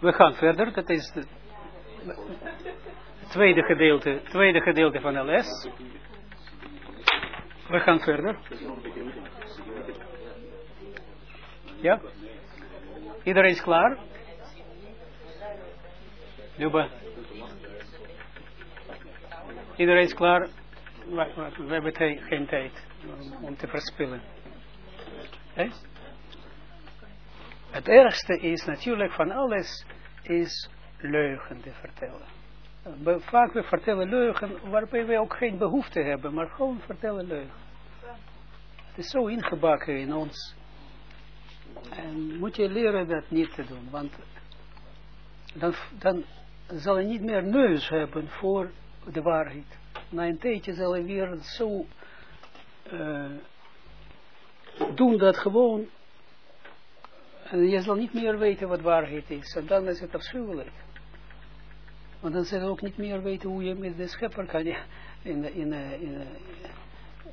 We gaan verder, dat is het tweede gedeelte, tweede gedeelte van les. We gaan verder. Ja? Iedereen is klaar? Luba? Iedereen is klaar? We, hebben geen tijd om te verspillen. Okay? Het ergste is natuurlijk van alles is leugen te vertellen. Vaak we vertellen leugen waarbij we ook geen behoefte hebben, maar gewoon vertellen leugen. Het is zo ingebakken in ons. En moet je leren dat niet te doen, want dan, dan zal je niet meer neus hebben voor de waarheid. Na een tijdje zal je weer zo uh, doen dat gewoon en je zal niet meer weten wat waarheid is. En dan is het afschuwelijk. Want dan zal je ook niet meer weten hoe je met de schepper je in, in, in,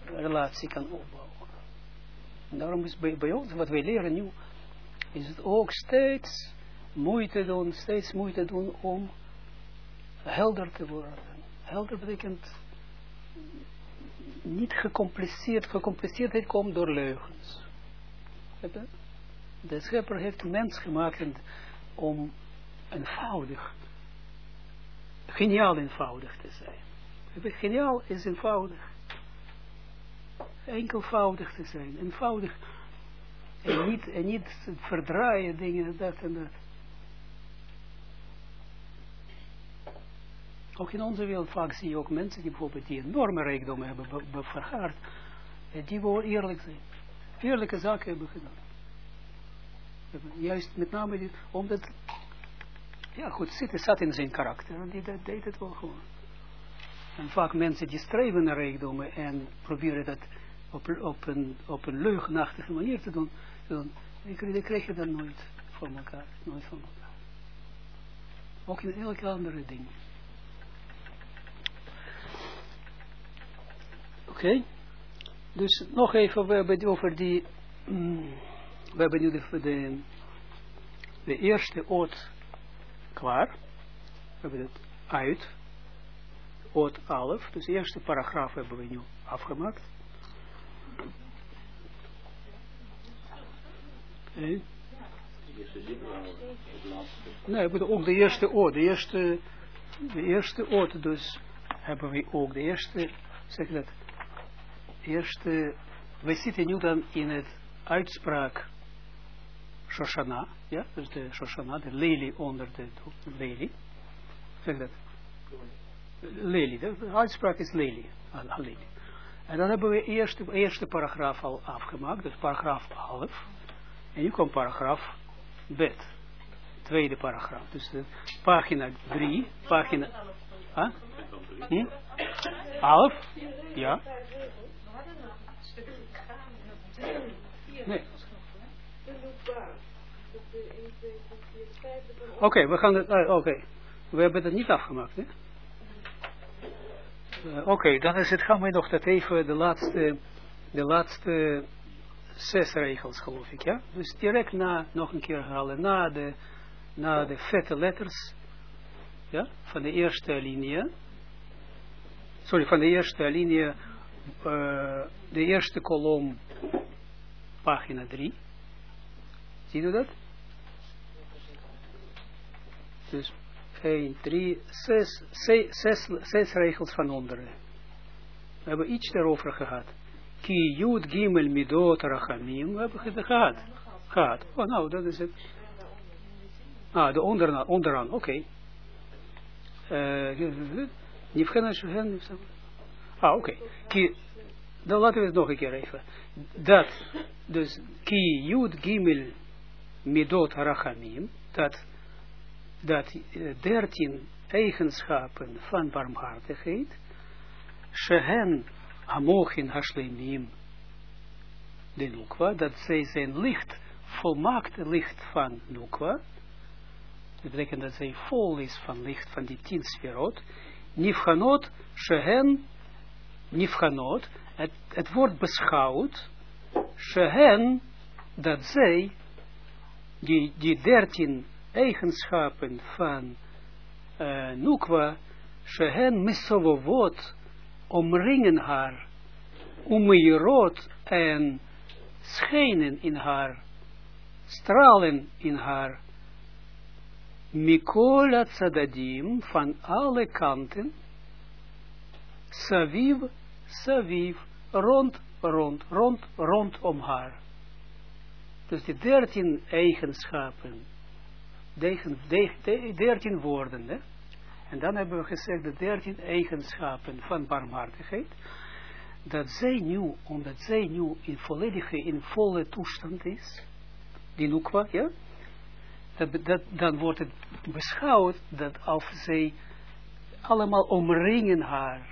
relatie kan opbouwen. En daarom is bij, bij ons, wat wij leren nu, is het ook steeds moeite doen, steeds moeite doen om helder te worden. Helder betekent niet gecompliceerd, gecompliceerdheid komt door leugens. De schepper heeft mens gemaakt om eenvoudig, geniaal eenvoudig te zijn. Geniaal is eenvoudig. Enkelvoudig te zijn, eenvoudig. En niet, en niet verdraaien dingen, dat en dat. Ook in onze wereld vaak zie je ook mensen die bijvoorbeeld die enorme rijkdommen hebben vergaard. En die willen eerlijk zijn. Eerlijke zaken hebben gedaan. Juist met name die, omdat, ja goed, zitten zat in zijn karakter. En die dat deed het wel gewoon. En vaak mensen die streven naar rijkdommen en proberen dat op, op, een, op een leugenachtige manier te doen, dan krijg je dat nooit van elkaar. Nooit van elkaar. Ook in elke andere ding. Oké. Dus nog even, over die, mm, we hebben nu de, de eerste oot klaar. We hebben het uit. Oot 11. Dus de eerste paragraaf hebben we nu afgemaakt. Nee. We ook de eerste oot. De eerste, de eerste oot dus hebben we ook. De eerste, zeg dat, eerste, we zitten nu dan in het uitspraak Shoshana, ja, dus de Shoshana, de lelie onder de lelie. Zeg dat. Lelie, de uitspraak is lelie. En dan hebben we de eerste paragraaf al afgemaakt, dus paragraaf 11. En nu komt paragraaf bet. Tweede paragraaf. Dus de pagina 3, pagina... Huh? Hm? 11? Ja. Nee. Oké, okay, we gaan het, uh, oké. Okay. We hebben het niet afgemaakt, hè? Uh, oké, okay, dan is het, gaan we nog dat even de laatste, de laatste zes regels, geloof ik, ja? Dus direct na, nog een keer halen, na de, na de vette letters, ja, van de eerste linie, sorry, van de eerste linie, uh, de eerste kolom, pagina 3, Zie je dat? Dus 1, 3, 6, 6, 6 regels van onderen. We hebben iets daarover gehad. Ki Yud Gimel Midot Rachamim. We hebben het gehad. Gehad. Oh, nou, dat is het. Ah, de onderaan, onderaan oké. Okay. Uh, ah, oké. Okay. Dan laten we het nog een keer even. Dat, dus, ki Yud Gimel midot rachamim, dat, dat dertien eigenschappen van barmhartigheid, shehen amochin hashlemim, de nukwa, dat zij zijn licht, volmaakte licht van nukwa, dat betekent dat zij vol is van licht van die tien sferot, nifhanot, shehen, nifhanot, het, het wordt beschouwd, shehen, dat zij die, die dertien eigenschappen van uh, Nukwa, shehen misovovot, omringen haar, ummeirot en schijnen in haar, stralen in haar, Mikola tzadadim van alle kanten, saviv, saviv, rond, rond, rond, rondom haar. Dus die dertien eigenschappen, dertien woorden, hè? en dan hebben we gezegd de dertien eigenschappen van barmhartigheid, dat zij nu, omdat zij nu in volledige, in volle toestand is, die nukwa, ja, dat, dan wordt het beschouwd dat als zij allemaal omringen haar.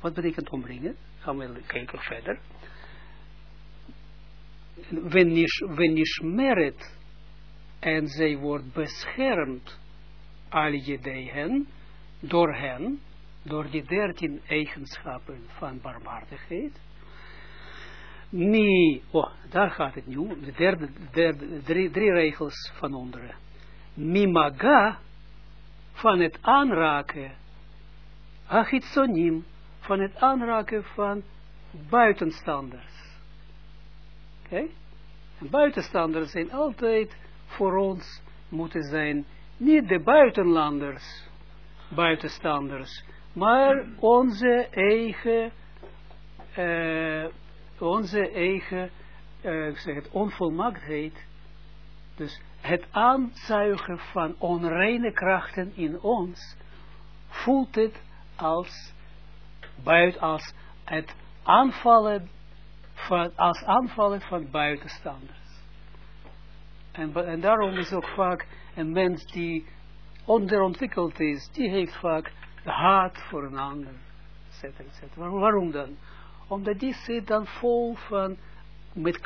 Wat betekent omringen? Gaan we kijken verder. Is merit en zij wordt beschermd al je hen, door hen, door die dertien eigenschappen van barmhartigheid, Mi, oh, daar gaat het nu, de derde, derde drie, drie regels van onderen. Mimaga, van het aanraken, achitsonim, van het aanraken van buitenstanders. Oké? Okay? buitenstanders zijn altijd voor ons moeten zijn, niet de buitenlanders, buitenstanders, maar onze eigen uh, onze eigen, ik zeg het, onvolmaaktheid, dus het aanzuigen van onreine krachten in ons, voelt het als, buiten, als het aanvallen van, als aanvallen van buitenstanders. En, daarom is ook vaak een mens die onderontwikkeld is, die heeft vaak haat voor een ander, etc. etc. Waarom dan? Omdat die zit dan vol van, met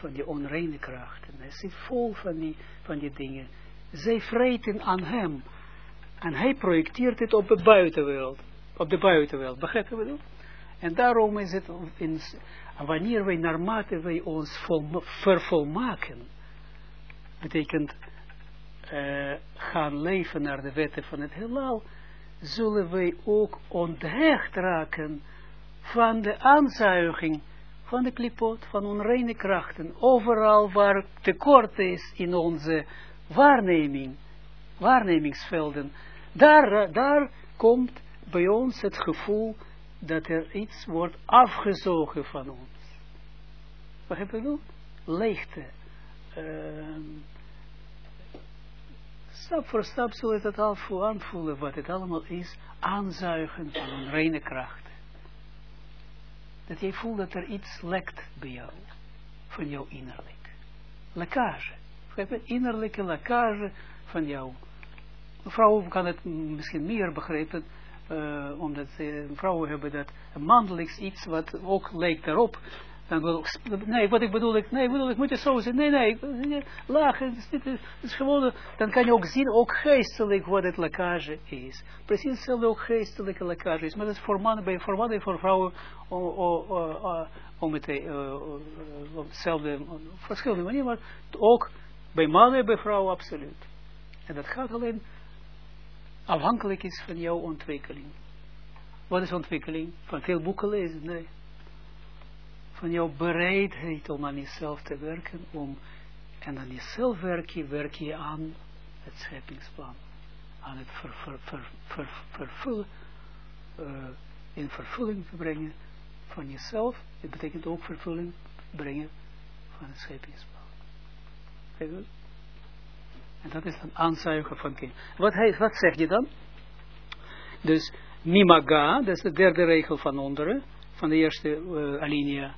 van die onreine krachten. Hij zit vol van die, van die dingen. Zij vreten aan hem. En hij projecteert het op de buitenwereld. Op de buitenwereld. Begrijp je wat ik En daarom is het, wanneer wij naarmate wij ons vol, vervolmaken, betekent uh, gaan leven naar de wetten van het heelal, zullen wij ook onthecht raken van de aanzuiging van de klipot, van onreine krachten, overal waar tekort is in onze waarneming, waarnemingsvelden, daar, daar komt bij ons het gevoel dat er iets wordt afgezogen van ons. Wat heb je nu? Leegte. Uh, stap voor stap zul je dat al aanvoelen wat het allemaal is, aanzuigen van onreine kracht dat jij voelt dat er iets lekt bij jou, van jou innerlijk. Lekkage. Innerlijke lekkage van jou. Vrouwen kan het misschien meer begrijpen, uh, omdat uh, vrouwen hebben dat mannelijks iets wat ook lijkt daarop, dan wil nee, wat ik bedoel, ik, nee, bedoel, ik moet je zo zeggen, nee, nee, laag, het is, gewoon, dan kan je ook zien, ook geestelijk, wat het lekkage is. Precies hetzelfde ook geestelijke lekkage is, maar dat is voor mannen, bij, voor mannen en voor vrouwen, om het, op verschillende manier, maar ook bij mannen en bij vrouwen absoluut. En dat gaat alleen afhankelijk is van jouw ontwikkeling. Wat is ontwikkeling? Van veel boeken lezen? Nee van jouw bereidheid om aan jezelf te werken, om, en aan jezelf werk je, werk je aan het scheppingsplan, aan het ver, ver, ver, vervullen, uh, in vervulling te brengen van jezelf, het betekent ook vervulling brengen van het scheppingsplan. En dat is dan aanzuigen van kind. Wat, wat zeg je dan? Dus, mimaga, dat is de derde regel van onderen, van de eerste uh, alinea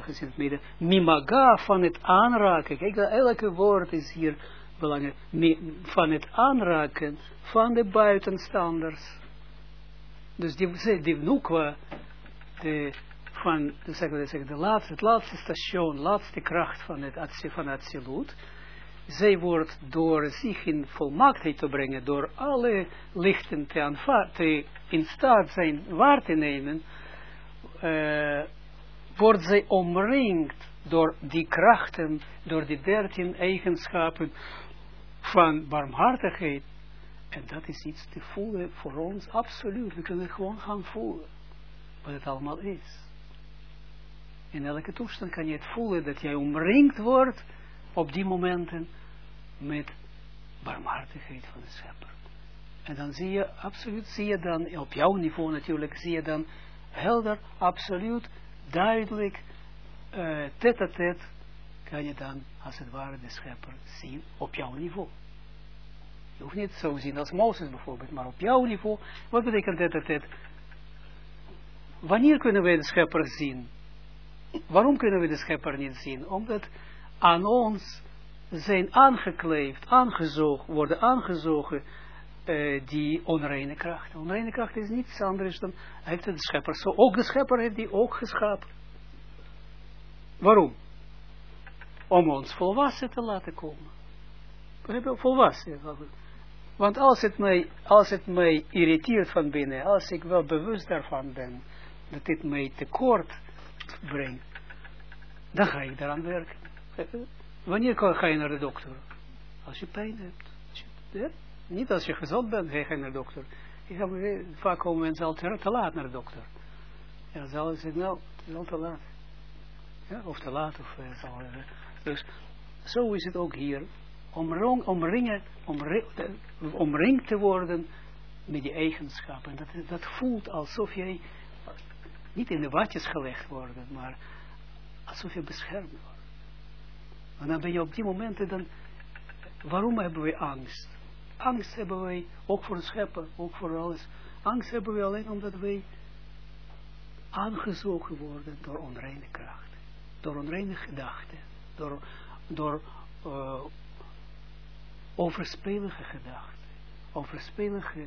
gezien het midden, mimaga van het aanraken, kijk, elke woord is hier belangrijk, van het aanraken van de buitenstanders. Dus die, die nukwa, de, van, we zeggen, de laatste, het laatste station, laatste kracht van het van absoluut, zij wordt door zich in volmaaktheid te brengen, door alle lichten te, te in staat zijn waar te nemen, uh, wordt zij omringd door die krachten, door die dertien eigenschappen van barmhartigheid. En dat is iets te voelen voor ons, absoluut. We kunnen gewoon gaan voelen, wat het allemaal is. In elke toestand kan je het voelen dat jij omringd wordt op die momenten met barmhartigheid van de schepper. En dan zie je, absoluut zie je dan, op jouw niveau natuurlijk, zie je dan helder, absoluut, duidelijk, uh, à tête, kan je dan, als het ware, de schepper zien op jouw niveau. Je hoeft niet zo zien als Mozes bijvoorbeeld, maar op jouw niveau, wat betekent tête à? Wanneer kunnen wij de schepper zien? Waarom kunnen we de schepper niet zien? Omdat aan ons zijn aangekleefd, aangezogen, worden aangezogen uh, die onreine kracht. Onreine kracht is niets anders dan, heeft de schepper zo, ook de schepper heeft die ook geschapen. Waarom? Om ons volwassen te laten komen. Volwassen. Want als het, mij, als het mij irriteert van binnen, als ik wel bewust daarvan ben, dat dit mij tekort brengt, dan ga ik daaraan werken. Wanneer ga je naar de dokter? Als je pijn hebt. Als je? Niet als je gezond bent, ga je naar de dokter. Ik ga, vaak komen mensen al te, laat naar de dokter. Ja, zal zeggen, nou, het is al te laat. Ja, of te laat, of zal, uh, Dus zo is het ook hier. Omring, omringen, omring, omringd te worden met die eigenschappen. Dat, dat voelt alsof jij niet in de watjes gelegd wordt, maar alsof je beschermd wordt. En dan ben je op die momenten dan, waarom hebben we angst? Angst hebben wij, ook voor scheppen, ook voor alles. Angst hebben we alleen omdat wij aangezogen worden door onreine kracht. Door onreine gedachten. Door, door uh, overspelige gedachten. Overspelige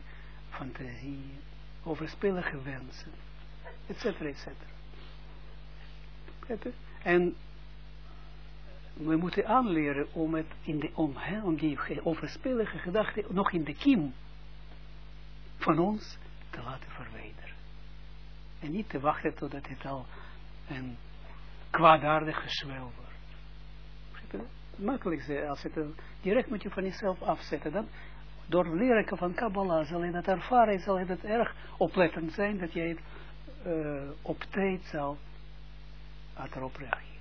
fantasieën. Overspelige wensen. Etcetera, etcetera. En we moeten aanleren om, het in de, om, hè, om die overspelige gedachten nog in de kiem van ons te laten verwijderen. En niet te wachten totdat het al een kwaadaardig gezwel wordt. Makkelijk als het direct moet je van jezelf afzetten. Dan, door leren van Kabbalah zal je dat ervaren, zal je dat erg oplettend zijn, dat jij het uh, op tijd zal erop reageren.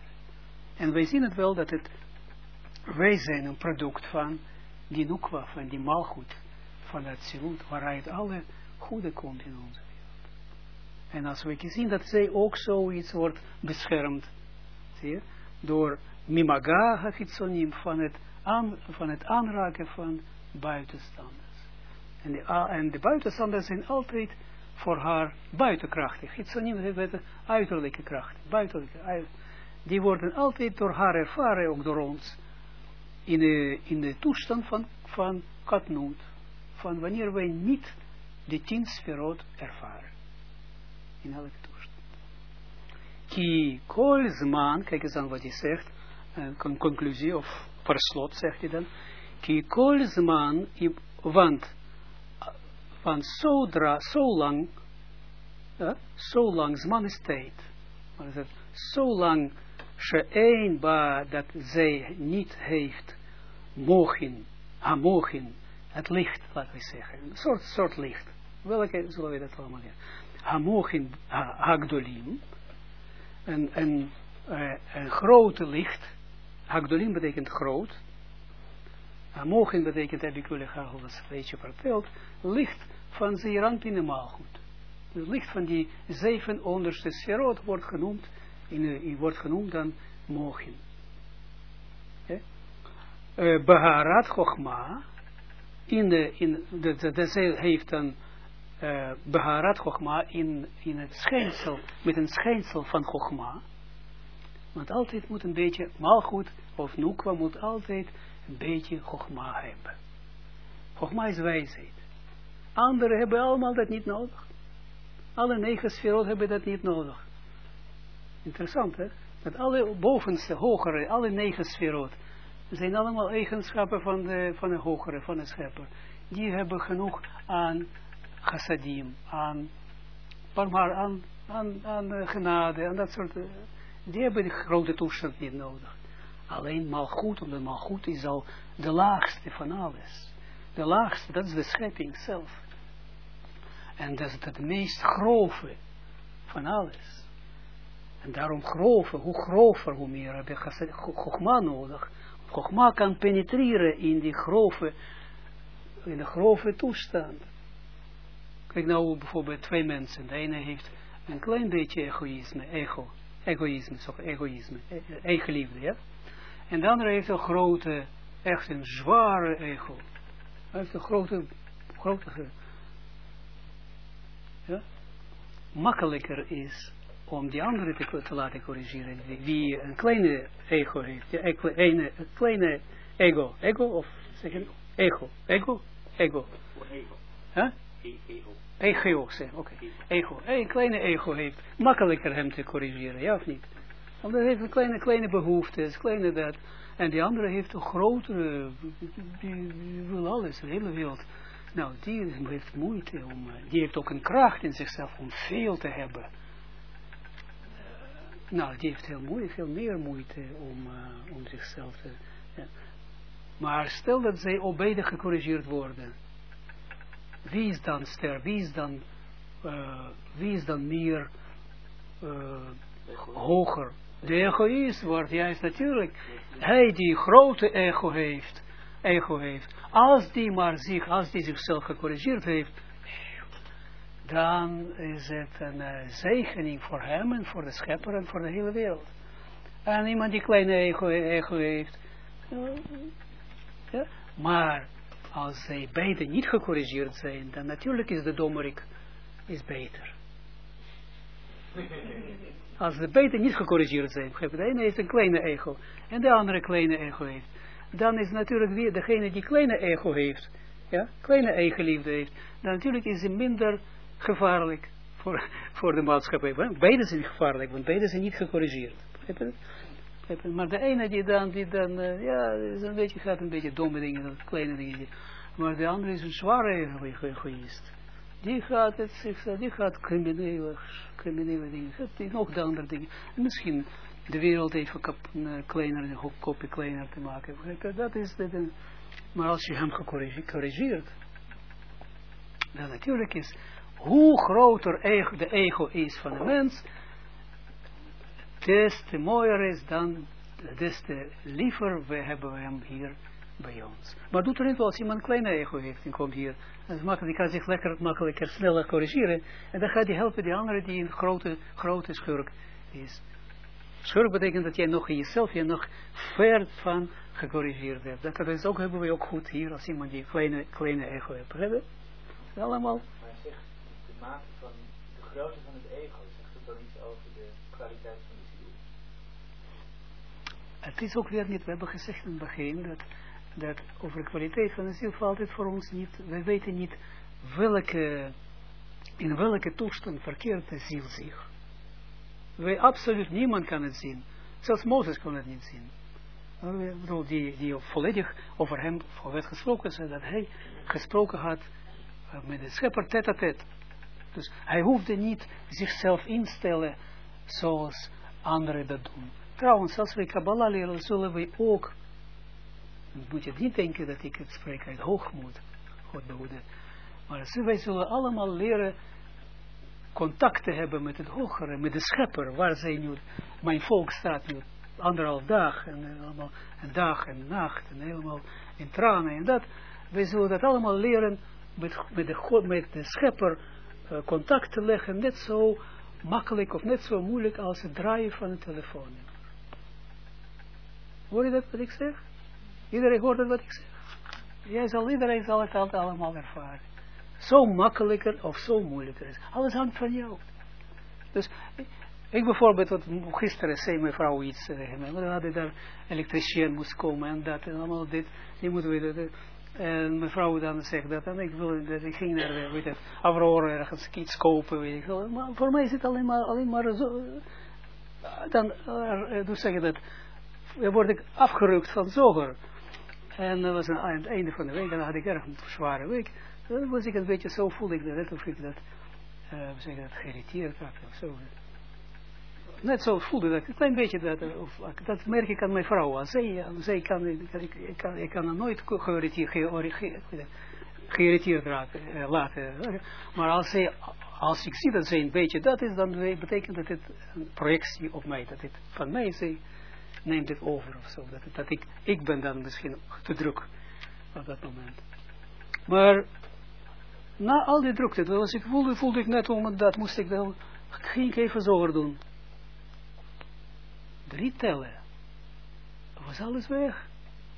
En wij zien het wel dat het, wij zijn een product van die nukwa, van die malgoed, van het zilut, waaruit alle goede komt in onze wereld. En als we zien dat zij ook zoiets wordt beschermd, zie je, door mimaga hafitsonim, van het, aan, van het aanraken van buitenstanders. En de, en de buitenstanders zijn altijd voor haar buitenkrachtig. Hitsonim heeft uiterlijke kracht, buitenlijke, uiterlijke die worden altijd door haar ervaren, ook door ons, in de, in de toestand van, van katnoot, van wanneer wij niet de tien sferot ervaren. In elke toestand. Ki kol zman, kijk eens aan wat hij zegt, een conclusie of per zegt hij dan, ki kol zman, want, van zodra, zo lang, ja, zo lang, zman is tijd, maar is het, zo lang she'ein ba, dat zij niet heeft mogen, hamogen, het licht, laten we zeggen, een soort, soort licht. Welke zullen we dat allemaal leren? Hamogen, hagdolim, een, een, uh, een grote licht, hagdolim betekent groot, Hamogen betekent, heb ik jullie graag al een beetje verteld, licht van Zeeranpin en Maalgoed. Het licht van die zeven onderste sferot wordt genoemd in, in wordt genoemd dan mogen. Uh, Beharat Chochma, in de, in de, de, heeft dan uh, Beharat Chochma in, in het schijnsel, met een schijnsel van Chochma. Want altijd moet een beetje, malgoed of Nukwa moet altijd een beetje Chochma hebben. Chochma is wijsheid. Anderen hebben allemaal dat niet nodig. Alle negen sferot hebben dat niet nodig. Interessant, hè? Dat alle bovenste, hogere, alle negen sferot, zijn allemaal eigenschappen van de, van de hogere, van de schepper. Die hebben genoeg aan chassadim, aan, maar aan, aan, aan genade, en dat soort, die hebben de grote toestand niet nodig. Alleen malgoed, omdat malgoed is al de laagste van alles. De laagste, dat is de schepping zelf. En dat is het meest grove van alles. En daarom grove, hoe grover, hoe meer heb je Chogma nodig. Chogma kan penetreren in die grove, in de grove toestand. Kijk nou bijvoorbeeld twee mensen. De ene heeft een klein beetje egoïsme, ego, egoïsme, zo, egoïsme, e-, eigen liefde, ja. En de andere heeft een grote, echt een zware ego. Hij heeft een grote, grote, ja. Makkelijker is om die andere te, te laten corrigeren, wie een kleine ego heeft, een, kleine ego, ego of zeg je, ego, ego, ego. Huh? Ego, zeg, oké. Ego. Een kleine ego heeft. Makkelijker hem te corrigeren, ja of niet? Want hij heeft een kleine, kleine behoeftes, kleine dat. En die andere heeft een grotere, die, wil alles, de hele wereld. Nou, die heeft moeite om, eh, die heeft ook een kracht in zichzelf om veel te hebben. Nou, die heeft heel moeite, veel meer moeite om, uh, om zichzelf te... Ja. Maar stel dat zij op beide gecorrigeerd worden wie is dan ster, wie is dan, uh, wie is dan meer uh, hoger? De egoïst wordt juist natuurlijk, hij die grote ego heeft, ego heeft, als die maar zich, als die zichzelf gecorrigeerd heeft, dan is het een uh, zegening voor hem en voor de schepper en voor de hele wereld. En iemand die kleine ego, ego heeft, ja, maar als zij beide niet gecorrigeerd zijn, dan natuurlijk is de dommerik is beter. Als de beide niet gecorrigeerd zijn, de ene heeft een kleine ego en de andere kleine ego heeft, dan is natuurlijk weer degene die kleine ego heeft, ja, kleine eigenliefde heeft, dan natuurlijk is ze minder gevaarlijk voor, voor de maatschappij. Beide zijn gevaarlijk, want beide zijn niet gecorrigeerd. Maar de ene die dan, die dan uh, ja, is een beetje, gaat een beetje domme dingen, kleine dingen. Maar de andere is een zware egoïst. Die gaat het zich, die gaat criminele, criminele dingen, die nog de andere dingen. misschien de wereld even kap, uh, kleiner, een kopje kleiner te maken. Dat is de, maar als je hem gecorrigeerd, dan natuurlijk is, hoe groter ego, de ego is van de mens, des te mooier is dan, des te liever we hebben we hem hier bij ons. Maar doet er niet wel als iemand een kleine ego heeft en komt hier. En die kan zich lekker makkelijker, sneller corrigeren. En dan gaat hij helpen die andere die een grote, grote schurk is. Schurk betekent dat jij nog in jezelf, je nog ver van gecorrigeerd hebt. Dat, dat is ook, hebben we ook goed hier, als iemand die een kleine, kleine ego heeft. Hebben Allemaal. Maar hij zegt, de van de grootte van het ego, zegt het dan iets over de kwaliteit van de ziel? Het is ook weer niet, we hebben gezegd in het begin, dat dat over de kwaliteit van de ziel valt het voor ons niet, we weten niet welke, in welke toestand verkeert de ziel zich. Wij, absoluut niemand kan het zien. Zelfs Mozes kon het niet zien. Ik die, die volledig over hem werd gesproken, zei dat hij gesproken had eh, met de schepper tête. Dus hij hoefde niet zichzelf instellen zoals anderen dat doen. Trouwens, als we Kabbalah leren, zullen we ook moet je niet denken dat ik het spreek uit hoogmoed, God behoede. Maar wij zullen allemaal leren contact te hebben met het hogere, met de schepper, waar zij nu, mijn volk staat nu anderhalf dag, en allemaal een dag en nacht, en helemaal in tranen en dat. Wij zullen dat allemaal leren met, met, de, met de schepper contact te leggen, net zo makkelijk of net zo moeilijk als het draaien van een telefoon. Hoor je dat wat ik zeg? Iedereen hoort het wat ik zeg. Jij zal, iedereen zal het altijd allemaal ervaren. Zo makkelijker of zo moeilijker is. Alles hangt van jou. Dus ik bijvoorbeeld, wat gisteren zei mijn vrouw iets tegen mij. We hadden daar elektricien moest komen en dat en allemaal dit. Die moeten we En mijn vrouw dan zegt dat. En ik, wil, dat, ik ging naar, weet het, Aurora ergens iets kopen, weet ik. Maar voor mij is het alleen maar, alleen maar zo. Dan, uh, dus zeg dat, dan word ik afgerukt van zoger. En dat was aan het einde van de week, en dan had ik erg een zware week. Dan was ik een beetje zo, voelde ik dat, of ik dat, uh, dat, geïrriteerd had of zo. Net zo voelde dat, een klein beetje dat, eh, of, dat merk ik aan mijn vrouw. Als zij, als zij kan, ik, ik, kan, ik kan nooit geïrriteerd, eh, laten. Maar als, zij, als ik zie dat zij een beetje dat is, dan betekent dat het een projectie op mij, dat het van mij, zij neemt het over of zo. Dat, dat ik, ik ben dan misschien te druk op dat moment. Maar na al die drukte, dat was ik voelde, voelde ik net om dat moest ik dan, ging ik even zo doen. Drie tellen. Was alles weg.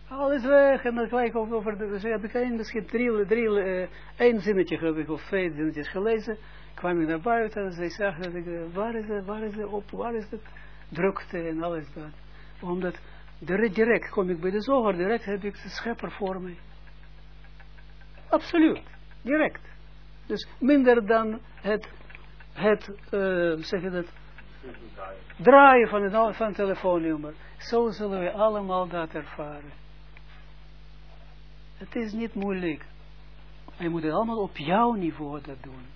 Alles weg. En dan gelijk over, over de, heb ik misschien drie, drie, uh, één zinnetje heb ik, of twee zinnetjes gelezen. kwam ik naar buiten en zij zag dat ik, uh, waar is het, waar is het op, waar is het drukte en alles dat. Omdat direct kom ik bij de zoger, direct heb ik de schepper voor mij. Absoluut. Direct. Dus minder dan het, het uh, zeg je dat, draaien van het, van telefoonnummer. Zo zullen we allemaal dat ervaren. Het is niet moeilijk. Je moet het allemaal op jouw niveau dat doen.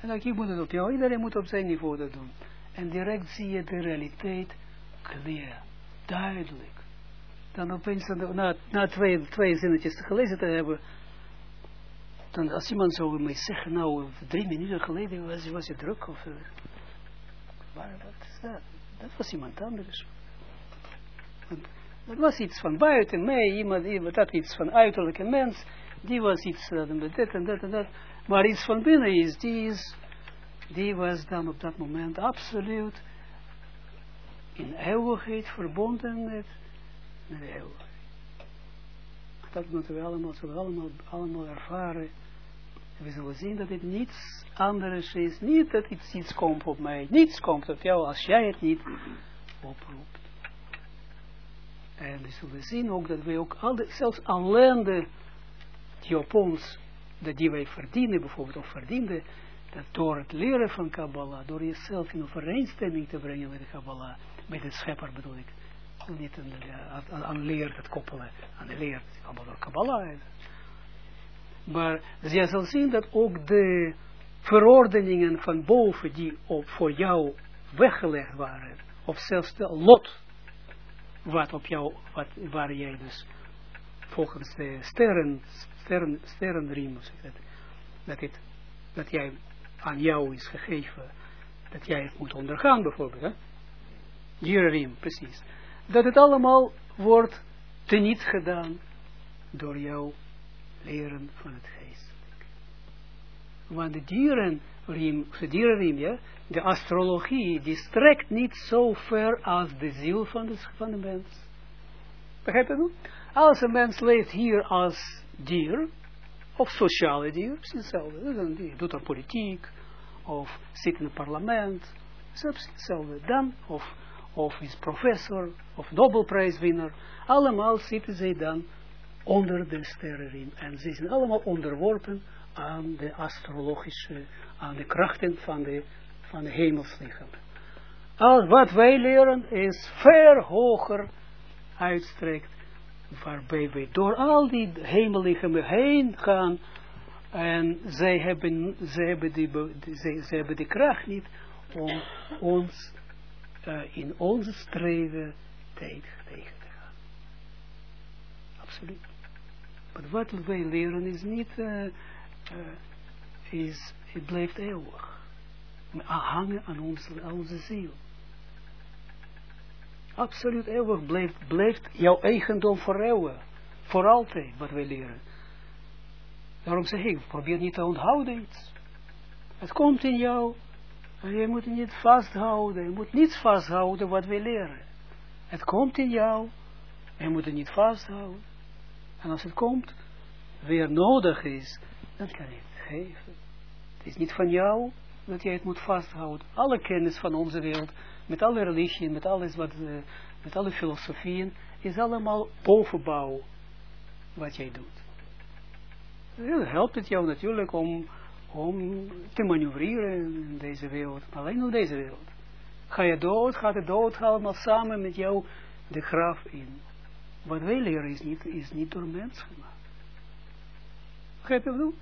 En dan ik moet het op jou, iedereen moet op zijn niveau dat doen. En direct zie je de realiteit clear, duidelijk. Dan opeens, na, na twee, twee zinnetjes gelezen te hebben, dan als iemand zou mij zeggen, nou, drie minuten geleden was, was je druk, of, waar, wat is dat? Dat was iemand anders. Dat was iets van buiten mij, iemand, iemand dat iets van uiterlijke mens, die was iets dat en dat en dat en dat. Maar iets van binnen is, die is, die was dan op dat moment absoluut in eeuwigheid verbonden met, met de eeuwigheid. Dat moeten we allemaal, we allemaal, allemaal ervaren. We zullen zien dat het niets anders is. Niet dat iets, iets komt op mij. Niets komt op jou als jij het niet oproept. En we zullen zien ook dat wij ook alle, zelfs ellende die op ons, die wij verdienen bijvoorbeeld, of verdienen, dat door het leren van Kabbalah, door jezelf in overeenstemming te brengen met de Kabbalah, met de schepper bedoel ik, niet aan, leer het koppelen, aan de leer, Kabbalah, Kabbalah. Maar jij zal zien dat ook de verordeningen van boven die op, voor jou weggelegd waren, of zelfs de lot wat op jou, wat, waar jij dus volgens de sterren, sterren, sterrenriem, dat, dat, het, dat jij aan jou is gegeven, dat jij het moet ondergaan bijvoorbeeld, hè? dierenriem, precies. Dat het allemaal wordt teniet gedaan door jou leren van het geest. Want de dierenriem, de dierenriem, ja, de astrologie, die strekt niet zo ver als de ziel van de, mens. Begrijp je nu? Als een mens leeft hier als dier, of sociale dier, is hetzelfde. Die doet aan politiek, of zit in het parlement, is hetzelfde. Dan, of, of is professor, of Nobelprijswinnaar, allemaal zitten zij dan onder de sterrenriem. En ze zijn allemaal onderworpen aan de astrologische, aan de krachten van de, van de hemelslichaam. Al wat wij leren is ver hoger uitstrekt, waarbij wij door al die hemellichamen heen gaan en zij hebben, zij hebben, die, zij, hebben de kracht niet om ons uh, in onze streven tegen te gaan. Absoluut. Wat wij leren is niet, uh, uh, is, het blijft eeuwig. Hangen aan onze, ziel. Absoluut eeuwig blijft, blijft jouw eigendom voor eeuwig. Voor altijd, wat wij leren. Daarom zeg ik, probeer niet te onthouden iets. Het komt in jou. En je moet niet vasthouden. Je moet niets vasthouden wat wij leren. Het komt in jou. En je moet niet vasthouden. En als het komt, weer nodig is, dan kan je het geven. Het is niet van jou dat jij het moet vasthouden. Alle kennis van onze wereld, met alle religie, met alles wat, uh, met alle filosofieën, is allemaal bovenbouw wat jij doet. Ja, helpt het jou natuurlijk om, om te manoeuvreren in deze wereld, alleen in deze wereld. Ga je dood, gaat het dood allemaal samen met jou de graf in. Wat wij leren is niet, is niet door mens gemaakt. Begrijp je wat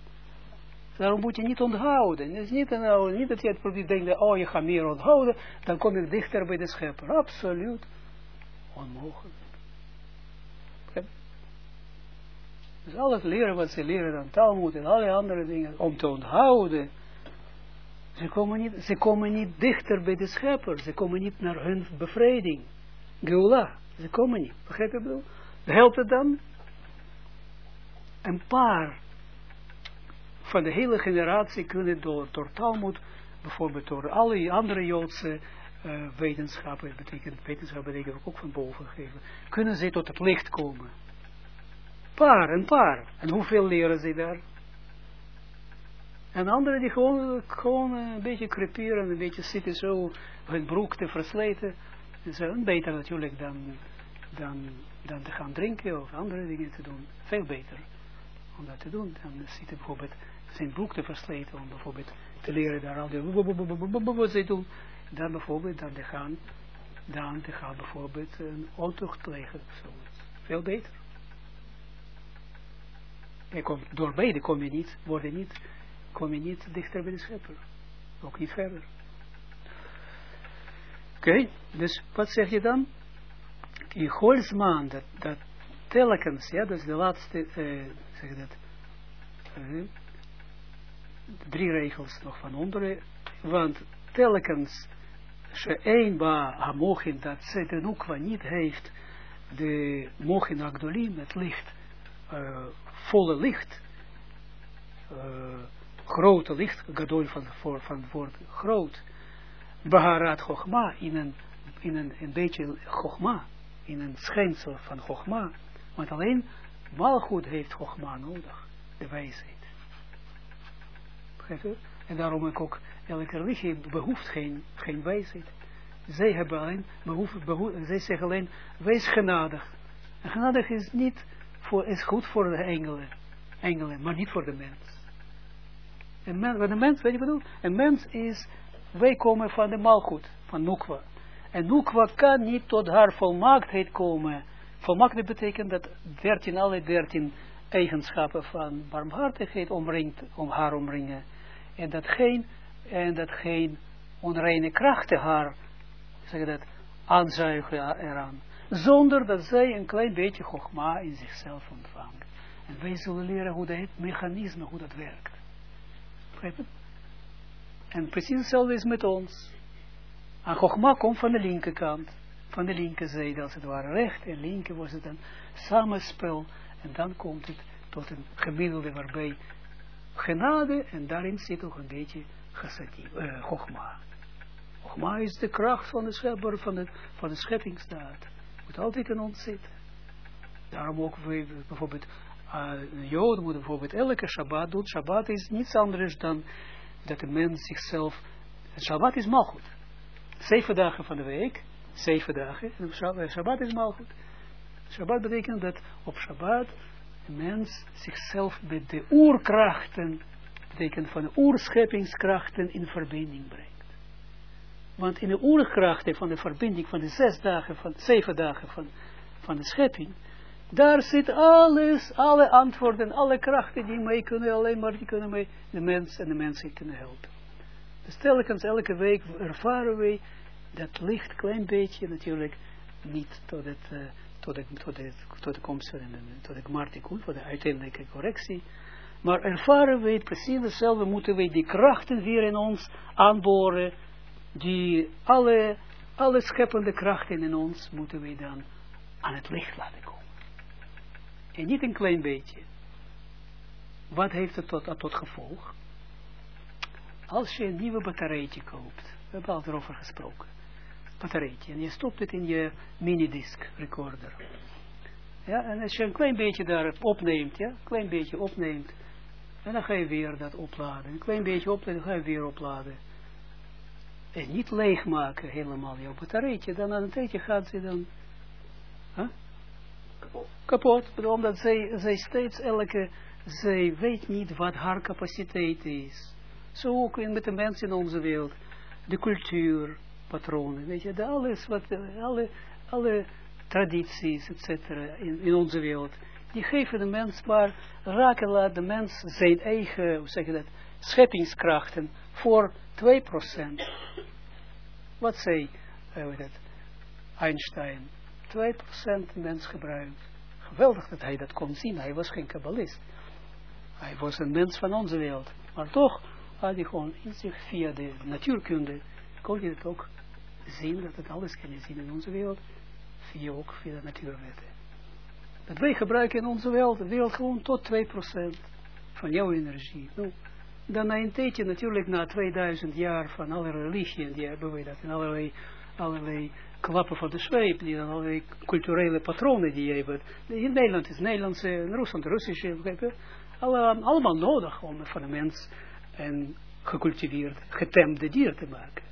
Daarom moet je niet onthouden. Het is niet, niet dat je het probeert denken, oh je gaat meer onthouden, dan kom ik dichter bij de schepper. Absoluut onmogelijk. Dus al het leren wat ze leren dan Talmud en alle andere dingen, om te onthouden, ze komen, niet, ze komen niet dichter bij de schepper, ze komen niet naar hun bevrijding. Geula, ze komen niet. Begrijp je bedoel? Helpt het dan? Een paar van de hele generatie kunnen door, door Talmud, bijvoorbeeld door alle andere Joodse uh, wetenschappen, betekent, wetenschap betekent ook van boven geven, kunnen ze tot het licht komen. Paar, een paar. En hoeveel leren ze daar? En anderen die gewoon, gewoon een beetje creperen, een beetje zitten zo, hun broek te versleten. En zijn beter natuurlijk dan, dan, dan te gaan drinken of andere dingen te doen. Veel beter om dat te doen. Dan zitten bijvoorbeeld zijn broek te versleten om bijvoorbeeld te leren daar al die wat ze doen. Dan bijvoorbeeld dan te gaan, dan te gaan bijvoorbeeld een ontucht plegen zo. Veel beter. En kom, door beide kom je niet, word je niet, kom je niet dichter bij de schepper. Ook niet verder. Oké, okay, dus wat zeg je dan? In Holzman, dat, dat telkens, ja, dat is de laatste, uh, zeg dat, uh, drie regels nog van onderen, want telkens een ba hamochin dat ze de nukwa niet heeft, de mochin agdolim, het licht, uh, volle licht, grote licht, gadol van, van het woord groot, Baharat Chogma, in een, in een, een beetje Chogma, in een schijnsel van Chogma, want alleen Malchut heeft Chogma nodig, de wijsheid. En daarom ik ook, elke religie behoeft geen, geen wijsheid. Zij hebben alleen, behoefte, behoefte, zij zeggen alleen, wees genadig. En genadig is niet voor, is goed voor de engelen, engelen, maar niet voor de mens. En men, de mens, weet je wat bedoel? Een mens is, wij komen van de malgoed, van Nukwa. En Nukwa kan niet tot haar volmaaktheid komen. Volmaaktheid betekent dat 13, alle 13 eigenschappen van barmhartigheid omringt, om haar omringen. En dat geen, en dat geen onreine krachten haar, zeg dat, aanzuigen eraan zonder dat zij een klein beetje gogma in zichzelf ontvangen. En wij zullen leren hoe dat mechanisme, hoe dat werkt. En precies hetzelfde is met ons. En gogma komt van de linkerkant, van de linkerzijde als het ware. Recht en linker was het een samenspel. En dan komt het tot een gemiddelde waarbij genade en daarin zit ook een beetje uh, gogma. Gogma is de kracht van de schepper, van de, van de scheppingsdaad moet altijd in ons zitten. Daarom ook bijvoorbeeld, uh, een Jood moet bijvoorbeeld elke Shabbat doen. Shabbat is niets anders dan dat de mens zichzelf, Shabbat is goed. Zeven dagen van de week, zeven dagen, en Shabbat is goed. Shabbat betekent dat op Shabbat de mens zichzelf met de oerkrachten, betekent van de oerscheppingskrachten in verbinding brengt. Want in de oerkrachten van de verbinding van de zes dagen, van zeven dagen van, van de schepping, daar zit alles, alle antwoorden, alle krachten die mee kunnen, alleen maar die kunnen mee de mens en de mensen kunnen helpen. Dus telkens elke week ervaren wij dat licht klein beetje natuurlijk niet tot het, uh, tot de, tot de, de komst en tot de gmartikun, voor de uiteindelijke correctie. Maar ervaren wij precies hetzelfde, moeten wij die krachten weer in ons aanboren, die alle, alle scheppende krachten in ons moeten we dan aan het licht laten komen. En niet een klein beetje. Wat heeft het tot, tot gevolg? Als je een nieuwe batterijtje koopt, we hebben al erover gesproken, batterijtje, en je stopt het in je minidisc recorder. Ja, en als je een klein beetje daar opneemt, ja, een klein beetje opneemt, en dan ga je weer dat opladen. Een klein beetje opladen, dan ga je weer opladen en niet leegmaken helemaal jouw batterijtje, dan aan een tijdje gaat ze dan huh? Kapot. Omdat zij, zij steeds elke, zij weet niet wat haar capaciteit is. Zo ook met de mensen in onze wereld. De cultuur, patronen, weet je, de alles wat, alle, alle tradities, etc. In, in onze wereld. Die geven de mens maar, raken laat de mens zijn eigen, hoe zeg je dat, scheppingskrachten voor 2%. Wat zei uh, Einstein? 2% mens gebruikt. Geweldig dat hij dat kon zien. Hij was geen kabbalist. Hij was een mens van onze wereld. Maar toch had hij gewoon in zich via de natuurkunde, kon je het ook zien, dat het alles kan zien in onze wereld, via ook via de natuurwetten. Dat wij gebruiken in onze wereld, wereld gewoon tot 2% van jouw energie. Nou, dan na een tijdje natuurlijk, na 2000 jaar van alle religieën, die hebben wij dat, en allerlei, allerlei klappen van de zweep, die dan allerlei culturele patronen die je hebt. In Nederland is Nederlandse, in Rusland Russische, alle, allemaal nodig om van de mens een gecultiveerd, getemde dier te maken.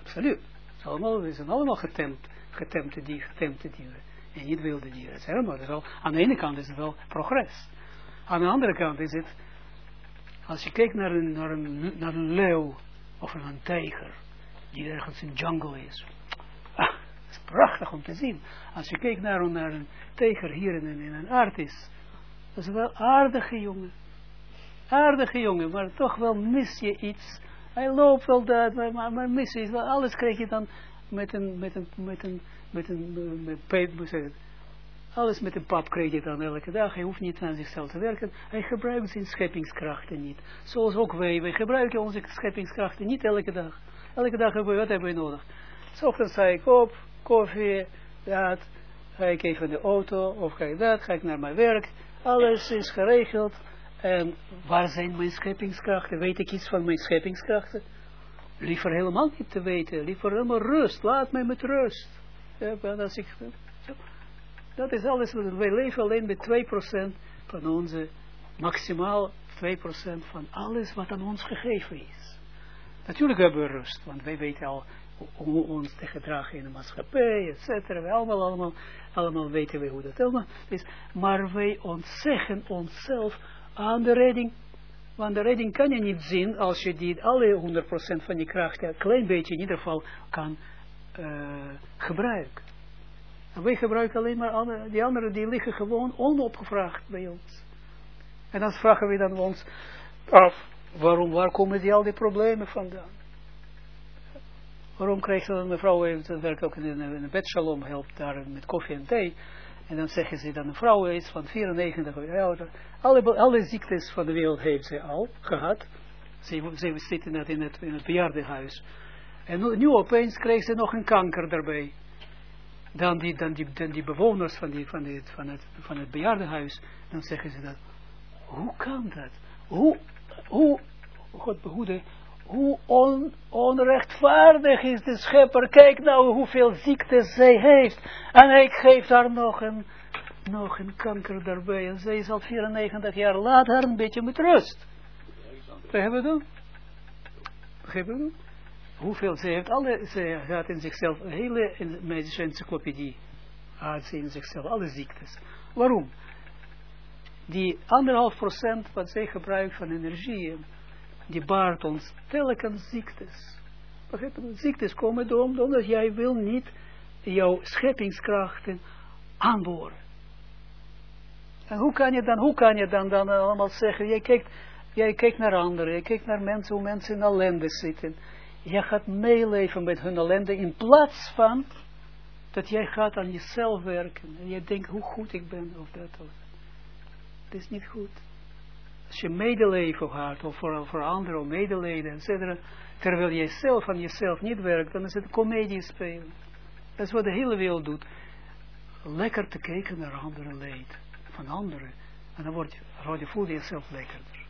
Absoluut. Allemaal, we zijn allemaal getemd, getemde, dier, getemde dieren. En niet wilde dieren. Het is helemaal, wel, aan de ene kant is het wel progress. Aan de andere kant is het, als je kijkt naar een, naar een, naar een leeuw of een tijger, die ergens in jungle is. Is prachtig om te zien. Als je kijkt naar, een tijger hier in, in een aardis, dat is wel aardige jongen. Aardige jongen, maar toch wel mis je iets. Hij loopt wel dat, maar, maar, mis je iets. Alles krijg je dan met een, met een, met een, met een, met het? Alles met een pap krijg je dan elke dag. Hij hoeft niet aan zichzelf te werken. Hij gebruikt zijn scheppingskrachten niet. Zoals ook wij. Wij gebruiken onze scheppingskrachten niet elke dag. Elke dag hebben we, wat hebben we nodig? Ochtends sta ik op, koffie, dat. Ga ik even in de auto, of ga ik dat, ga ik naar mijn werk. Alles is geregeld. En waar zijn mijn scheppingskrachten? Weet ik iets van mijn scheppingskrachten? Liever helemaal niet te weten. Liever helemaal rust. Laat mij met rust. Als ik, dat is alles. Wij leven alleen met 2% van onze, maximaal 2% van alles wat aan ons gegeven is. Natuurlijk hebben we rust, want wij weten al hoe ons te gedragen in de maatschappij, et cetera. Allemaal, allemaal, allemaal weten we hoe dat allemaal is. Maar wij ontzeggen onszelf aan de redding. Want de redding kan je niet zien als je die alle 100% van die kracht, een klein beetje in ieder geval, kan uh, gebruiken. En wij gebruiken alleen maar die anderen die liggen gewoon onopgevraagd bij ons. En dan vragen we dan ons af, waarom, waar komen die al die problemen vandaan? Waarom krijgt dan een vrouw, dat werkt ook in een, bedshalom, helpt daar met koffie en thee. En dan zeggen ze dat een vrouw is van 94 jaar. Alle, alle ziektes van de wereld heeft ze al gehad. Ze, ze zit in het, bejaardenhuis. En nu, opeens krijgt ze nog een kanker daarbij. Dan die, dan die, dan bewoners van, die, van, van, het, van het bejaardenhuis, dan zeggen ze dat. Hoe kan dat? Hoe, hoe, God behoede, hoe on, onrechtvaardig is de schepper. Kijk nou hoeveel ziekte zij heeft. En ik geef haar nog een, nog een kanker daarbij. En zij is al 94 jaar. Laat haar een beetje met rust. We dat? Begrijpen we Hoeveel, ze heeft alle, ze gaat in zichzelf een hele medische encyclopedie. Had ze in zichzelf alle ziektes. Waarom? Die anderhalf procent wat zij gebruikt van energie die baart ons telkens ziektes. Ziektes komen door omdat jij wil niet jouw scheppingskrachten aanboren. En hoe kan je dan, hoe kan je dan, dan allemaal zeggen, jij kijkt, jij kijkt naar anderen, je kijkt naar mensen, hoe mensen in ellende zitten. Jij gaat meeleven met hun ellende in plaats van dat jij gaat aan jezelf werken. En jij denkt hoe goed ik ben of dat of dat. Het is niet goed. Als je medeleven gaat, of voor, voor anderen, of medelijden, etc. Terwijl jij zelf aan jezelf niet werkt, dan is het comedie spelen. Dat is wat de hele wereld doet. Lekker te kijken naar andere leed. Van anderen. En dan word je, je jezelf lekkerder.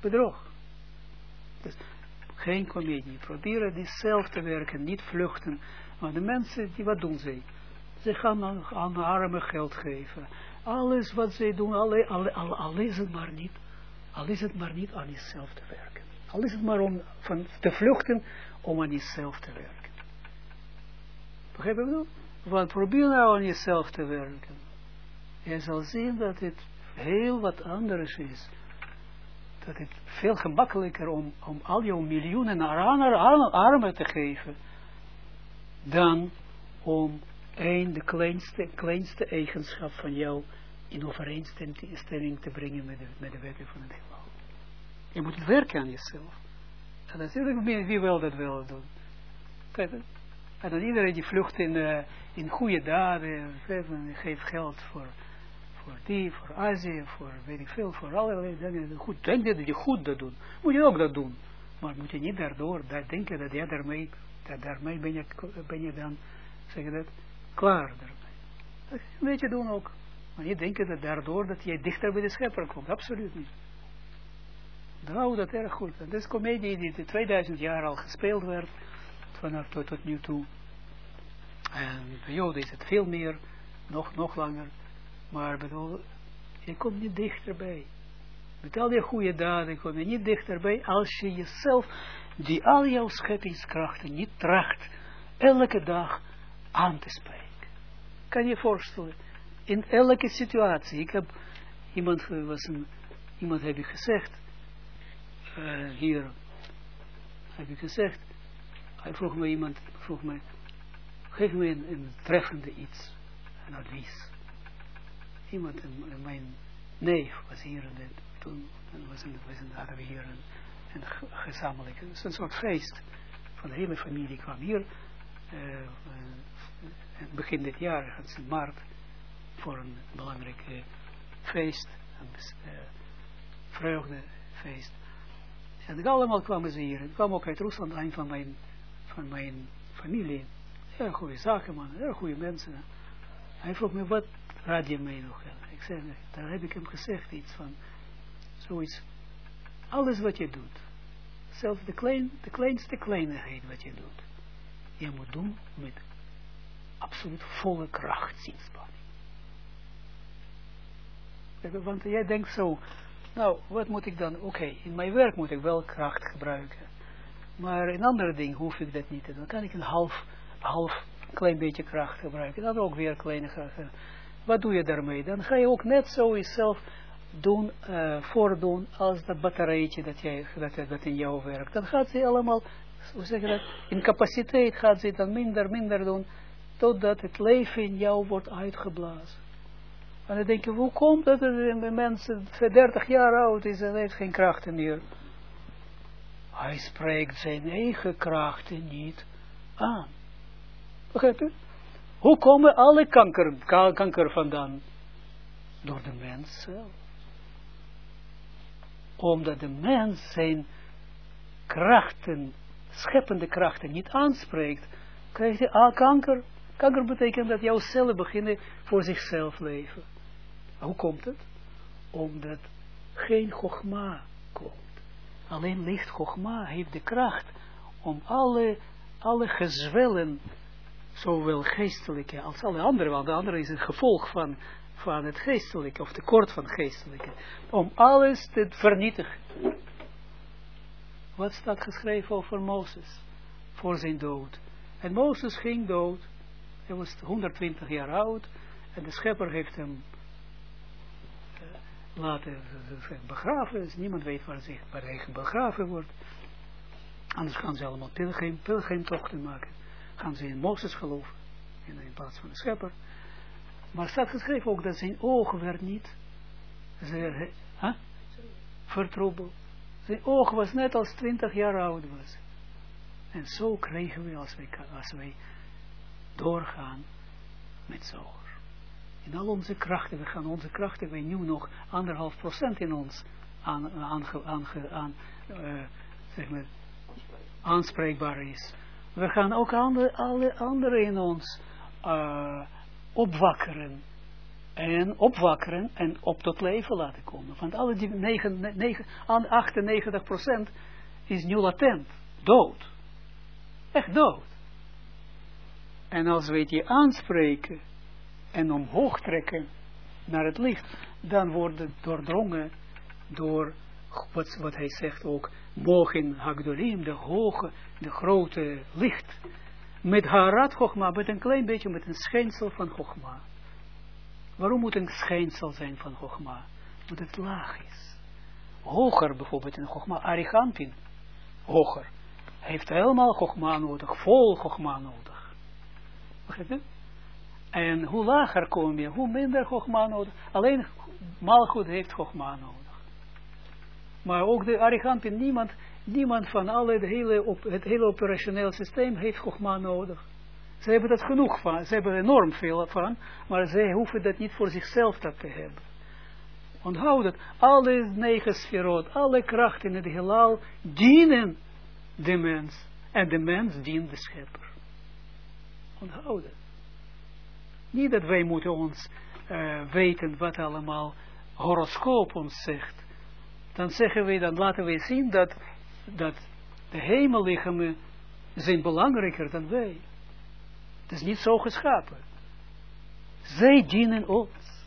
Bedrog. Dus geen comedie. Proberen die zelf te werken, niet vluchten. Maar de mensen, die, wat doen ze? Ze gaan aan, aan armen geld geven. Alles wat zij doen, al, al, al, is het maar niet, al is het maar niet aan jezelf te werken. Al is het maar om van te vluchten om aan jezelf te werken. Begrijp je dat? Want probeer nou aan jezelf te werken. Je zal zien dat het heel wat anders is. Dat het veel gemakkelijker om, om al jouw miljoenen armen te geven, dan om één, de kleinste, kleinste eigenschap van jou in overeenstemming te brengen met de, met de wetten van het heelal. Je moet werken aan jezelf. En natuurlijk, wie, wil dat wel doen? En dan iedereen die vlucht in, uh, in goede daden, en geeft geld voor, voor die, voor Azië, voor weet ik veel, voor allerlei dingen. Goed, denk dat je goed dat doet. Moet je ook dat doen. Maar moet je niet daardoor dat denken dat jij daarmee, dat daarmee ben je, ben je dan, zeg je dat, klaar daarmee. Dat een beetje doen ook. Maar niet denken dat daardoor dat jij dichter bij de schepper komt. Absoluut niet. Nou, dat erg goed. En dat is comedie die 2000 jaar al gespeeld werd, vanaf tot, tot nu toe. En bij Joden is het veel meer, nog, nog langer. Maar bedoel, je komt niet dichterbij. Met al die goede daden kom je niet dichterbij als je jezelf, die al jouw scheppingskrachten niet tracht, elke dag aan te spreken. Kan je voorstellen, in elke situatie. Ik heb, iemand, was een, iemand heb ik gezegd, uh, hier heb ik gezegd, hij vroeg me iemand, vroeg me, geef me een, treffende iets, een advies. Iemand, een, mijn neef was hier en toen was een, was hadden we hier een, een gezamenlijke, een soort feest van de hele familie kwam hier, uh, begin dit jaar, het is in maart, voor een belangrijk feest, een uh, vreugdefeest. En allemaal kwamen ze hier. Ik kwam ook uit Rusland, een van mijn, van mijn familie. Heel goede zaken, man. Heel goede mensen. Hij vroeg me, wat raad je mij nog? Ik zei, daar heb ik hem gezegd iets van, zoiets. Alles wat je doet, zelfs de, klein, de kleinste kleinigheid wat je doet, je moet doen met absoluut volle kracht. Want jij denkt zo, nou, wat moet ik dan? Oké, in mijn werk moet ik wel kracht gebruiken. Maar in andere dingen hoef ik dat niet te doen. Dan kan ik een half, half klein beetje kracht gebruiken. Dan ook weer kleine kracht. Wat doe je daarmee? Dan ga je ook net zo jezelf doen, uh, voordoen als dat batterijtje dat, jij, dat, dat in jou werkt. Dan gaat ze allemaal, hoe zeg je dat, in capaciteit gaat ze dan minder, minder doen, totdat het leven in jou wordt uitgeblazen. En dan denk je, hoe komt dat een mens 30 jaar oud is en heeft geen krachten meer? Hij spreekt zijn eigen krachten niet aan. Begrijp je? Hoe komen alle kanker, kanker vandaan? Door de mens zelf. Omdat de mens zijn krachten, scheppende krachten niet aanspreekt, krijgt hij kanker. Kanker betekent dat jouw cellen beginnen voor zichzelf leven. Hoe komt het? Omdat geen gogma komt. Alleen licht gogma heeft de kracht om alle, alle gezwellen, zowel geestelijke als alle andere, want de andere is een gevolg van, van het geestelijke, of tekort van het geestelijke, om alles te vernietigen. Wat staat geschreven over Mozes voor zijn dood? En Mozes ging dood. Hij was 120 jaar oud en de schepper heeft hem laten begraven. Dus niemand weet waar, zich, waar hij begraven wordt. Anders gaan ze allemaal pilgrim, pilgrimtochten maken. Gaan ze in Mozes geloven. In, plaats van de schepper. Maar staat geschreven ook dat zijn ogen werd niet huh? vertroebeld. Zijn oog was net als twintig jaar oud was. En zo kregen we als wij, als wij doorgaan met zorg in al onze krachten, we gaan onze krachten, wij nu nog anderhalf procent in ons aan, aan, aan, uh, zeg maar, aanspreekbaar is. We gaan ook alle anderen in ons uh, opwakkeren. En opwakkeren en op tot leven laten komen. Want alle die 9, 9, 98 procent is nu latent. Dood. Echt dood. En als we die aanspreken en omhoog trekken naar het licht, dan worden doordrongen door wat, wat hij zegt ook, mogen hagdolim, de hoge, de grote licht, met harat Chogma, met een klein beetje, met een schijnsel van Chogma. Waarom moet een schijnsel zijn van Chogma? Omdat het laag is. Hoger bijvoorbeeld in Chogma, Arichampin, hoger, heeft helemaal Chogma nodig, vol Chogma nodig. Begrijp je? En hoe lager kom je, hoe minder Chogma nodig. Alleen Malchut heeft Chogma nodig. Maar ook de arroganten, niemand, niemand van alle, het hele, op, het hele operationeel systeem heeft Chogma nodig. Ze hebben dat genoeg van, ze hebben enorm veel van, maar ze hoeven dat niet voor zichzelf dat te hebben. Onthoud dat, alle negen sferot, alle krachten in het heelal dienen de mens. En de mens dient de schepper. Onthoud het. Niet dat wij moeten ons uh, weten wat allemaal horoscoop ons zegt. Dan zeggen wij, dan laten wij zien dat, dat de hemellichamen zijn belangrijker dan wij. Het is niet zo geschapen. Zij dienen ons.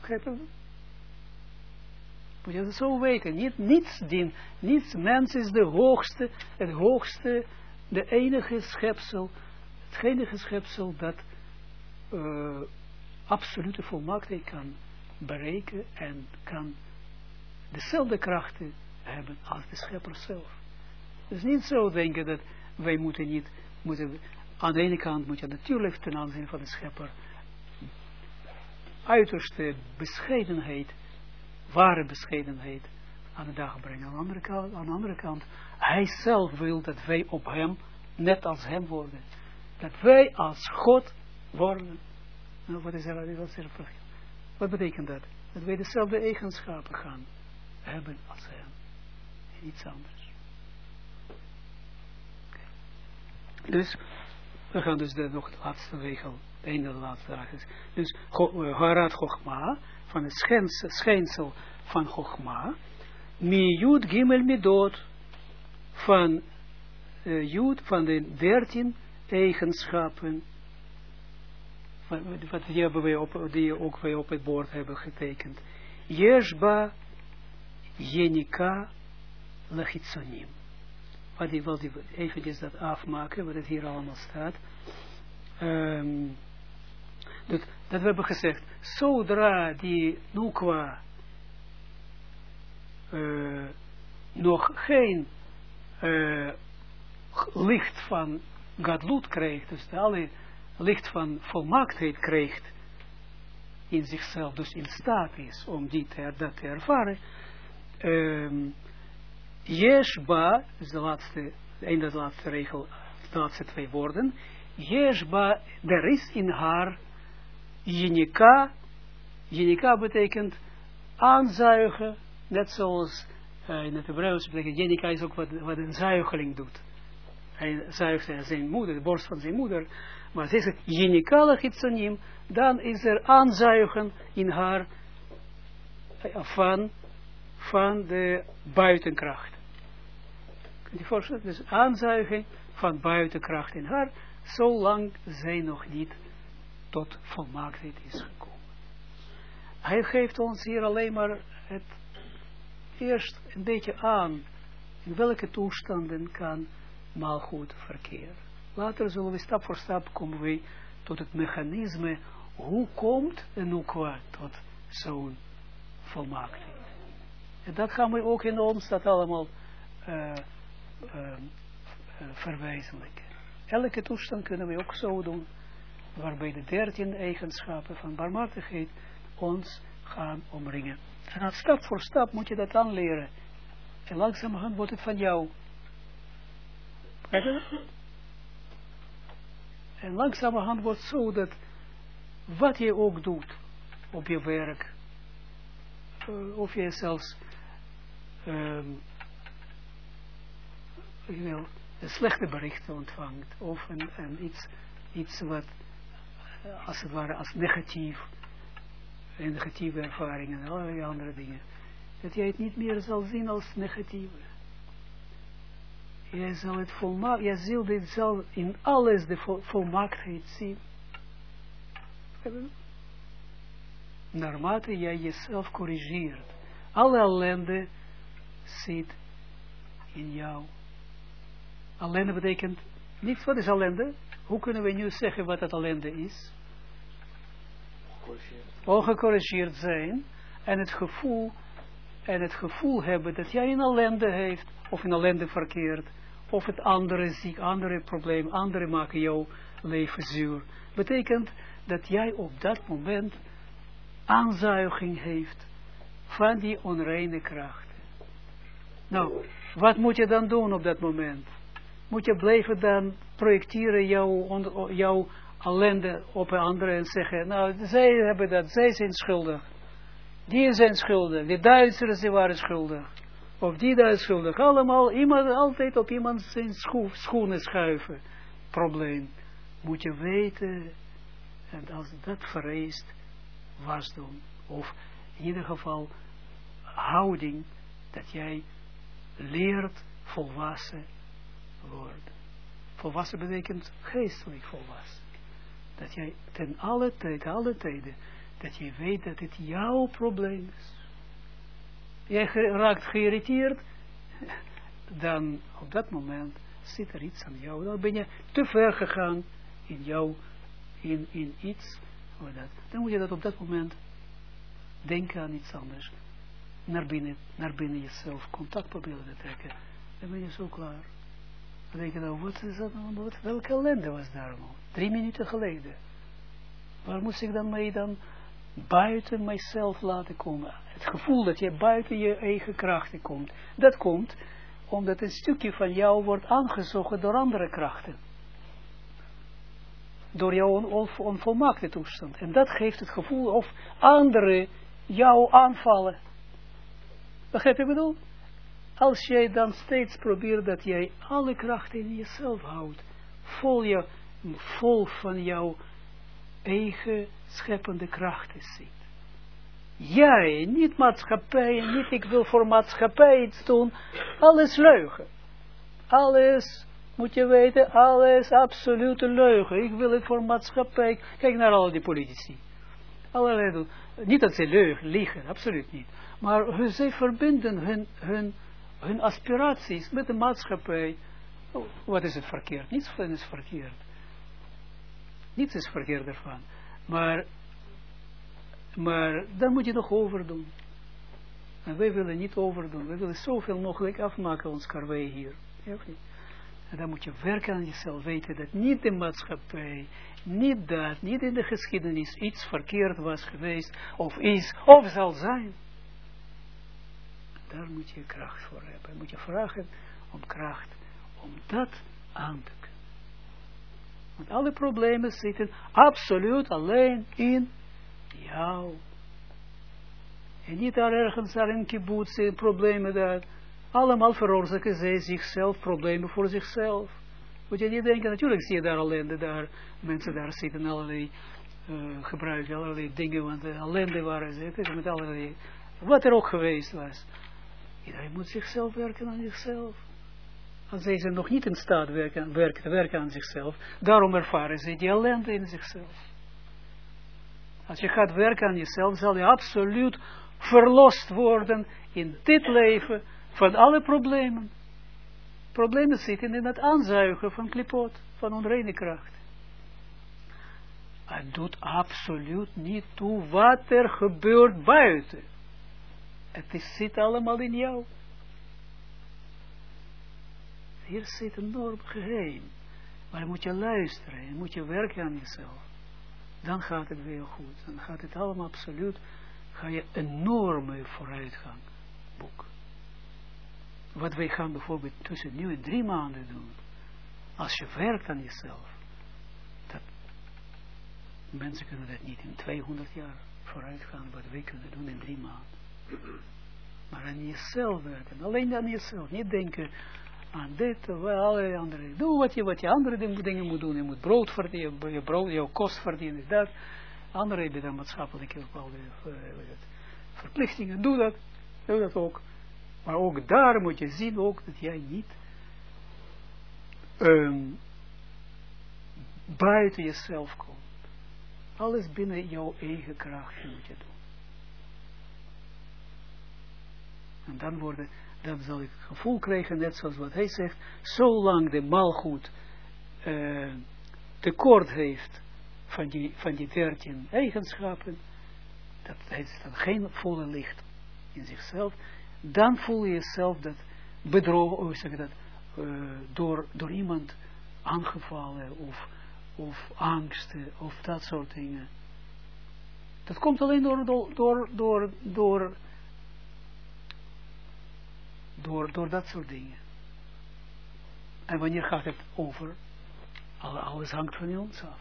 Begrijpen? Moet je het zo weten. Niet, niets dient. Niets. Mens is de hoogste, het hoogste, de enige schepsel, het enige schepsel dat uh, absolute volmaaktheid kan bereiken en kan dezelfde krachten hebben als de schepper zelf. Dus niet zo denken dat wij moeten niet, moeten, aan de ene kant moet je natuurlijk ten aanzien van de schepper uiterste bescheidenheid, ware bescheidenheid aan de dag brengen. Aan de andere kant, aan de andere kant hij zelf wil dat wij op hem, net als hem worden. Dat wij als God worden. Nou, wat is er, wat is er Wat betekent dat? Dat wij dezelfde eigenschappen gaan hebben als hem. En niets anders. Dus, we gaan dus de, nog de laatste regel, de ene de laatste regel. Dus, Harat Chogma, van het schijnsel van Chogma, mi Jud Gimel van uh, van de dertien eigenschappen wat die, hebben op, die ook wij op het bord hebben getekend. Jeshba Jenika Lachitsonim. Wat die wil die eventjes dat afmaken, wat het hier allemaal staat. Um, dat, dat we hebben gezegd, zodra die Nukwa uh, nog geen uh, licht van Gadlut krijgt, dus alle licht van volmaaktheid krijgt in zichzelf, dus in staat is om die te, dat te ervaren. Um, Yeshba, is de laatste, een de laatste regel, de laatste twee woorden. Yeshba, er is in haar Jenika, Jenika betekent aanzuigen, net zoals uh, in het Hebreeuws betekent Jenika is ook wat, wat een zuigeling doet. Hij zuigt zijn moeder, de borst van zijn moeder, maar ze zegt, genikale gitsonim, dan is er aanzuigen in haar eh, van, van de buitenkracht. Kun je voorstellen? Dus aanzuiging van buitenkracht in haar, zolang zij nog niet tot volmaaktheid is gekomen. Hij geeft ons hier alleen maar het eerst een beetje aan in welke toestanden kan goed verkeren. Later zullen we stap voor stap komen tot het mechanisme, hoe komt een Nukwa tot zo'n volmaaktheid. En dat gaan we ook in ons dat allemaal uh. Elke toestand kunnen we ook zo doen, waarbij de dertien eigenschappen van barmhartigheid ons gaan omringen. En dan stap voor stap moet je dat aanleren. En langzamerhand wordt het van jou. Je en langzamerhand wordt zo dat wat je ook doet op je werk, uh, of je zelfs um, een slechte berichten ontvangt, of een, een iets, iets wat uh, als het ware als negatief, een negatieve ervaringen en allerlei andere dingen, dat jij het niet meer zal zien als negatieve. Jij zal het volmaakt, jij zult dit zal in alles de vol, volmaaktheid zien. Naarmate jij jezelf corrigeert. Alle ellende zit in jou. Ellende betekent niets. Wat is ellende? Hoe kunnen we nu zeggen wat het ellende is? Ongecorrigeerd zijn. En het gevoel, en het gevoel hebben dat jij een ellende heeft, of in ellende verkeert, of het andere ziek, andere probleem, andere maken jouw leven zuur. Betekent dat jij op dat moment aanzuiging heeft van die onreine krachten. Nou, wat moet je dan doen op dat moment? Moet je blijven dan projecteren jouw, jouw ellende op anderen en zeggen, nou, zij hebben dat, zij zijn schuldig. Die zijn schuldig, die Duitsers die waren schuldig. Of die daar schuldig. Allemaal, iemand, altijd op iemand zijn schoenen schuiven. Probleem. Moet je weten, en als dat vereist, was doen. Of in ieder geval houding, dat jij leert volwassen worden. Volwassen betekent geestelijk volwassen. Dat jij ten alle tijd, alle tijden, dat je weet dat het jouw probleem is. Jij raakt geïrriteerd, dan op dat moment zit er iets aan jou. Dan ben je te ver gegaan in jou, in, in iets. Dat. Dan moet je dat op dat moment denken aan iets anders. Naar binnen, naar binnen jezelf contact proberen te trekken. Dan ben je zo klaar. Dan denk je nou, wat is dat nou? Wat, welke ellende was daar nou? Drie minuten geleden. Waar moest ik dan mee dan buiten mijzelf laten komen? Het gevoel dat je buiten je eigen krachten komt. Dat komt omdat een stukje van jou wordt aangezogen door andere krachten. Door jouw onvolmaakte toestand. En dat geeft het gevoel of anderen jou aanvallen. Begrijp je bedoel? Als jij dan steeds probeert dat jij alle krachten in jezelf houdt, vol, je, vol van jouw eigen scheppende krachten ziet. Jij, niet maatschappij, niet ik wil voor maatschappij iets doen, alles leugen. Alles, moet je weten, alles absolute leugen. Ik wil het voor maatschappij, kijk naar al die politici. Allerlei, niet dat ze leugen, liegen, absoluut niet. Maar ze verbinden hun, hun, hun aspiraties met de maatschappij. Oh, wat is het verkeerd? Niets van is verkeerd. Niets is verkeerd ervan. Maar, maar dan moet je nog overdoen. En wij willen niet overdoen. Wij willen zoveel mogelijk afmaken, ons karwei hier. En dan moet je werken aan jezelf. Weten dat niet de maatschappij, niet dat, niet in de geschiedenis iets verkeerd was geweest, of is, of zal zijn. Daar moet je kracht voor hebben. Moet je vragen om kracht, om dat aan te. Want alle problemen zitten absoluut alleen in jou. En niet daar ergens daar in kibbutz, problemen daar. Allemaal veroorzaken zij zichzelf, problemen voor zichzelf. Moet je niet denken, natuurlijk zie je daar ellende, daar, mensen daar zitten allerlei, uh, gebruiken allerlei dingen, want uh, ellende waren ze, met allerlei, wat er ook geweest was. Iedereen moet zichzelf werken aan zichzelf. Als zij zijn nog niet in staat werken, werken, werken aan zichzelf, daarom ervaren ze die ellende in zichzelf. Als je gaat werken aan jezelf, zal je absoluut verlost worden in dit leven van alle problemen. Problemen zitten in het aanzuigen van klipot, van onreine kracht. Het doet absoluut niet toe wat er gebeurt buiten. Het is, zit allemaal in jou. Hier zit enorm geheim. Maar dan moet je luisteren en moet je werken aan jezelf. Dan gaat het weer goed. Dan gaat het allemaal absoluut, ga je enorme vooruitgang boeken. Wat wij gaan bijvoorbeeld tussen nu en drie maanden doen. Als je werkt aan jezelf. Dat, mensen kunnen dat niet in 200 jaar vooruit gaan. Wat wij kunnen doen in drie maanden. Maar aan jezelf werken. Alleen aan jezelf. Niet denken aan dit allerlei andere. Doe wat je, wat je andere dingen moet doen. Je moet brood verdienen, je brood, jouw kost verdienen, dat. Andere hebben dan maatschappelijke bepaalde uh, verplichtingen. Doe dat. Doe dat ook. Maar ook daar moet je zien ook dat jij niet um, buiten jezelf komt. Alles binnen jouw eigen kracht moet je doen. En dan, worden, dan zal ik gevoel krijgen, net zoals wat hij zegt, zolang de malgoed uh, tekort heeft van die, van die dertien eigenschappen, dat heeft dan geen volle licht in zichzelf, dan voel je jezelf dat bedrogen, hoe zeg dat, uh, door, door iemand aangevallen of, of angsten of dat soort dingen. Dat komt alleen door, door, door, door Door, door dat soort dingen. En wanneer gaat het over? Alles hangt van ons af.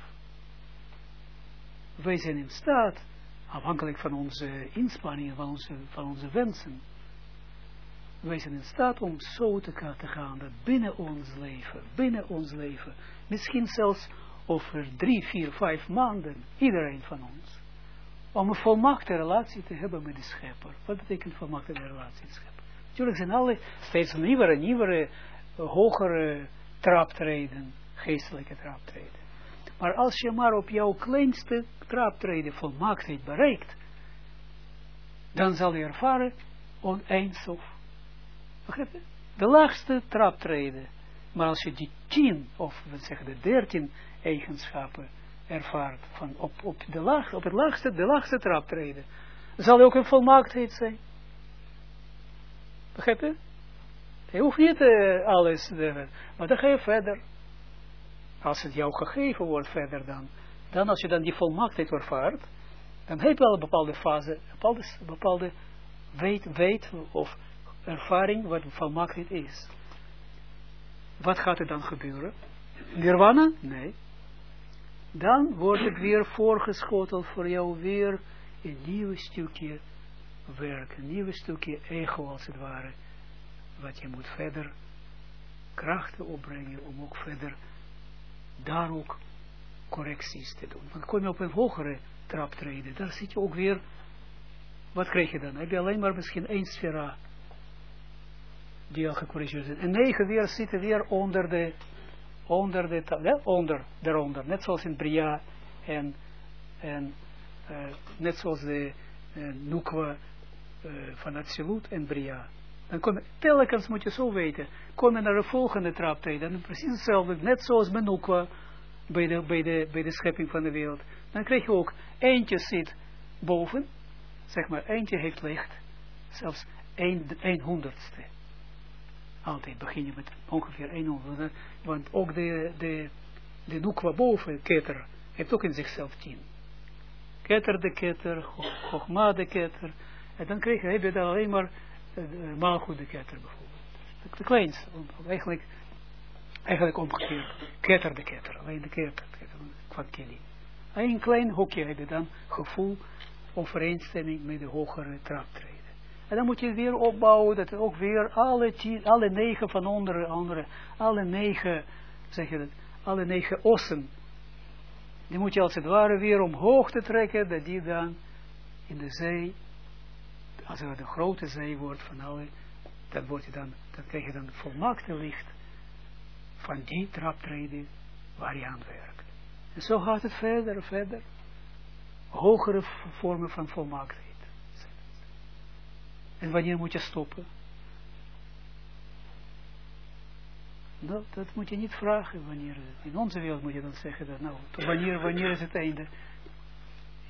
Wij zijn in staat, afhankelijk van onze inspanningen, van onze, van onze wensen, wij zijn in staat om zo te gaan dat binnen ons leven, binnen ons leven, misschien zelfs over drie, vier, vijf maanden, iedereen van ons, om een volmaakte relatie te hebben met de schepper. Wat betekent volmaakte relatie met de schepper? Natuurlijk zijn alle steeds nieuwere, nieuwere, hogere traptreden, geestelijke traptreden. Maar als je maar op jouw kleinste traptreden volmaaktheid bereikt, dan zal je ervaren of De laagste traptreden. Maar als je die tien, of we zeggen de dertien eigenschappen ervaart, van op, op, de laag, op het laagste, de laagste traptreden, zal ook een volmaaktheid zijn. Begrijp je? Je hoeft niet uh, alles, uh, maar dan ga je verder. Als het jou gegeven wordt verder dan, dan als je dan die volmaaktheid ervaart, dan heb je wel een bepaalde fase, bepaalde, bepaalde weet, weet of ervaring wat volmaaktheid is. Wat gaat er dan gebeuren? Nirvana? Nee. Dan wordt het weer voorgeschoteld voor jou weer een nieuw stukje werk, een nieuw stukje ego als het ware, wat je moet verder krachten opbrengen om ook verder daar ook correcties te doen. Want kom je op een hogere trap treden, daar zit je ook weer, wat krijg je dan? Heb je alleen maar misschien één sfera die al gecorrigeerd is. En negen weer zitten weer onder de, onder de, ja, onder, daaronder, net zoals in Bria en, en uh, net zoals de uh, Nukwa uh, van Atsilut en Bria. Dan kom telkens moet je zo weten, kom je naar de volgende traptreden, dan precies hetzelfde, net zoals Menukwa bij de, bij, de, bij de schepping van de wereld. Dan krijg je ook, eentje zit boven, zeg maar, eentje heeft licht, zelfs een, een honderdste. Altijd begin je met ongeveer een honderdste, want ook de, de, de Nukwa boven, keter, heeft ook in zichzelf tien. Keter de keter, Chogma de keter, en dan je, heb je dan alleen maar de maalgoede ketter bijvoorbeeld. De kleinste, eigenlijk, eigenlijk omgekeerd. Ketter de ketter, alleen de ketter, van Kelly. Een klein hokje heb je dan gevoel, overeenstemming met de hogere traptreden. En dan moet je weer opbouwen, dat ook weer alle, tien, alle negen van onder, andere, alle negen, zeg je dat, alle negen ossen, die moet je als het ware weer omhoog te trekken, dat die dan in de zee als er een grote zee wordt van alle, dan, dan krijg je dan volmaakte licht van die traptreden waar je aan werkt. En zo gaat het verder en verder. Hogere vormen van volmaaktheid. En wanneer moet je stoppen? Nou, dat moet je niet vragen wanneer. In onze wereld moet je dan zeggen dat, nou, wanneer, wanneer is het einde?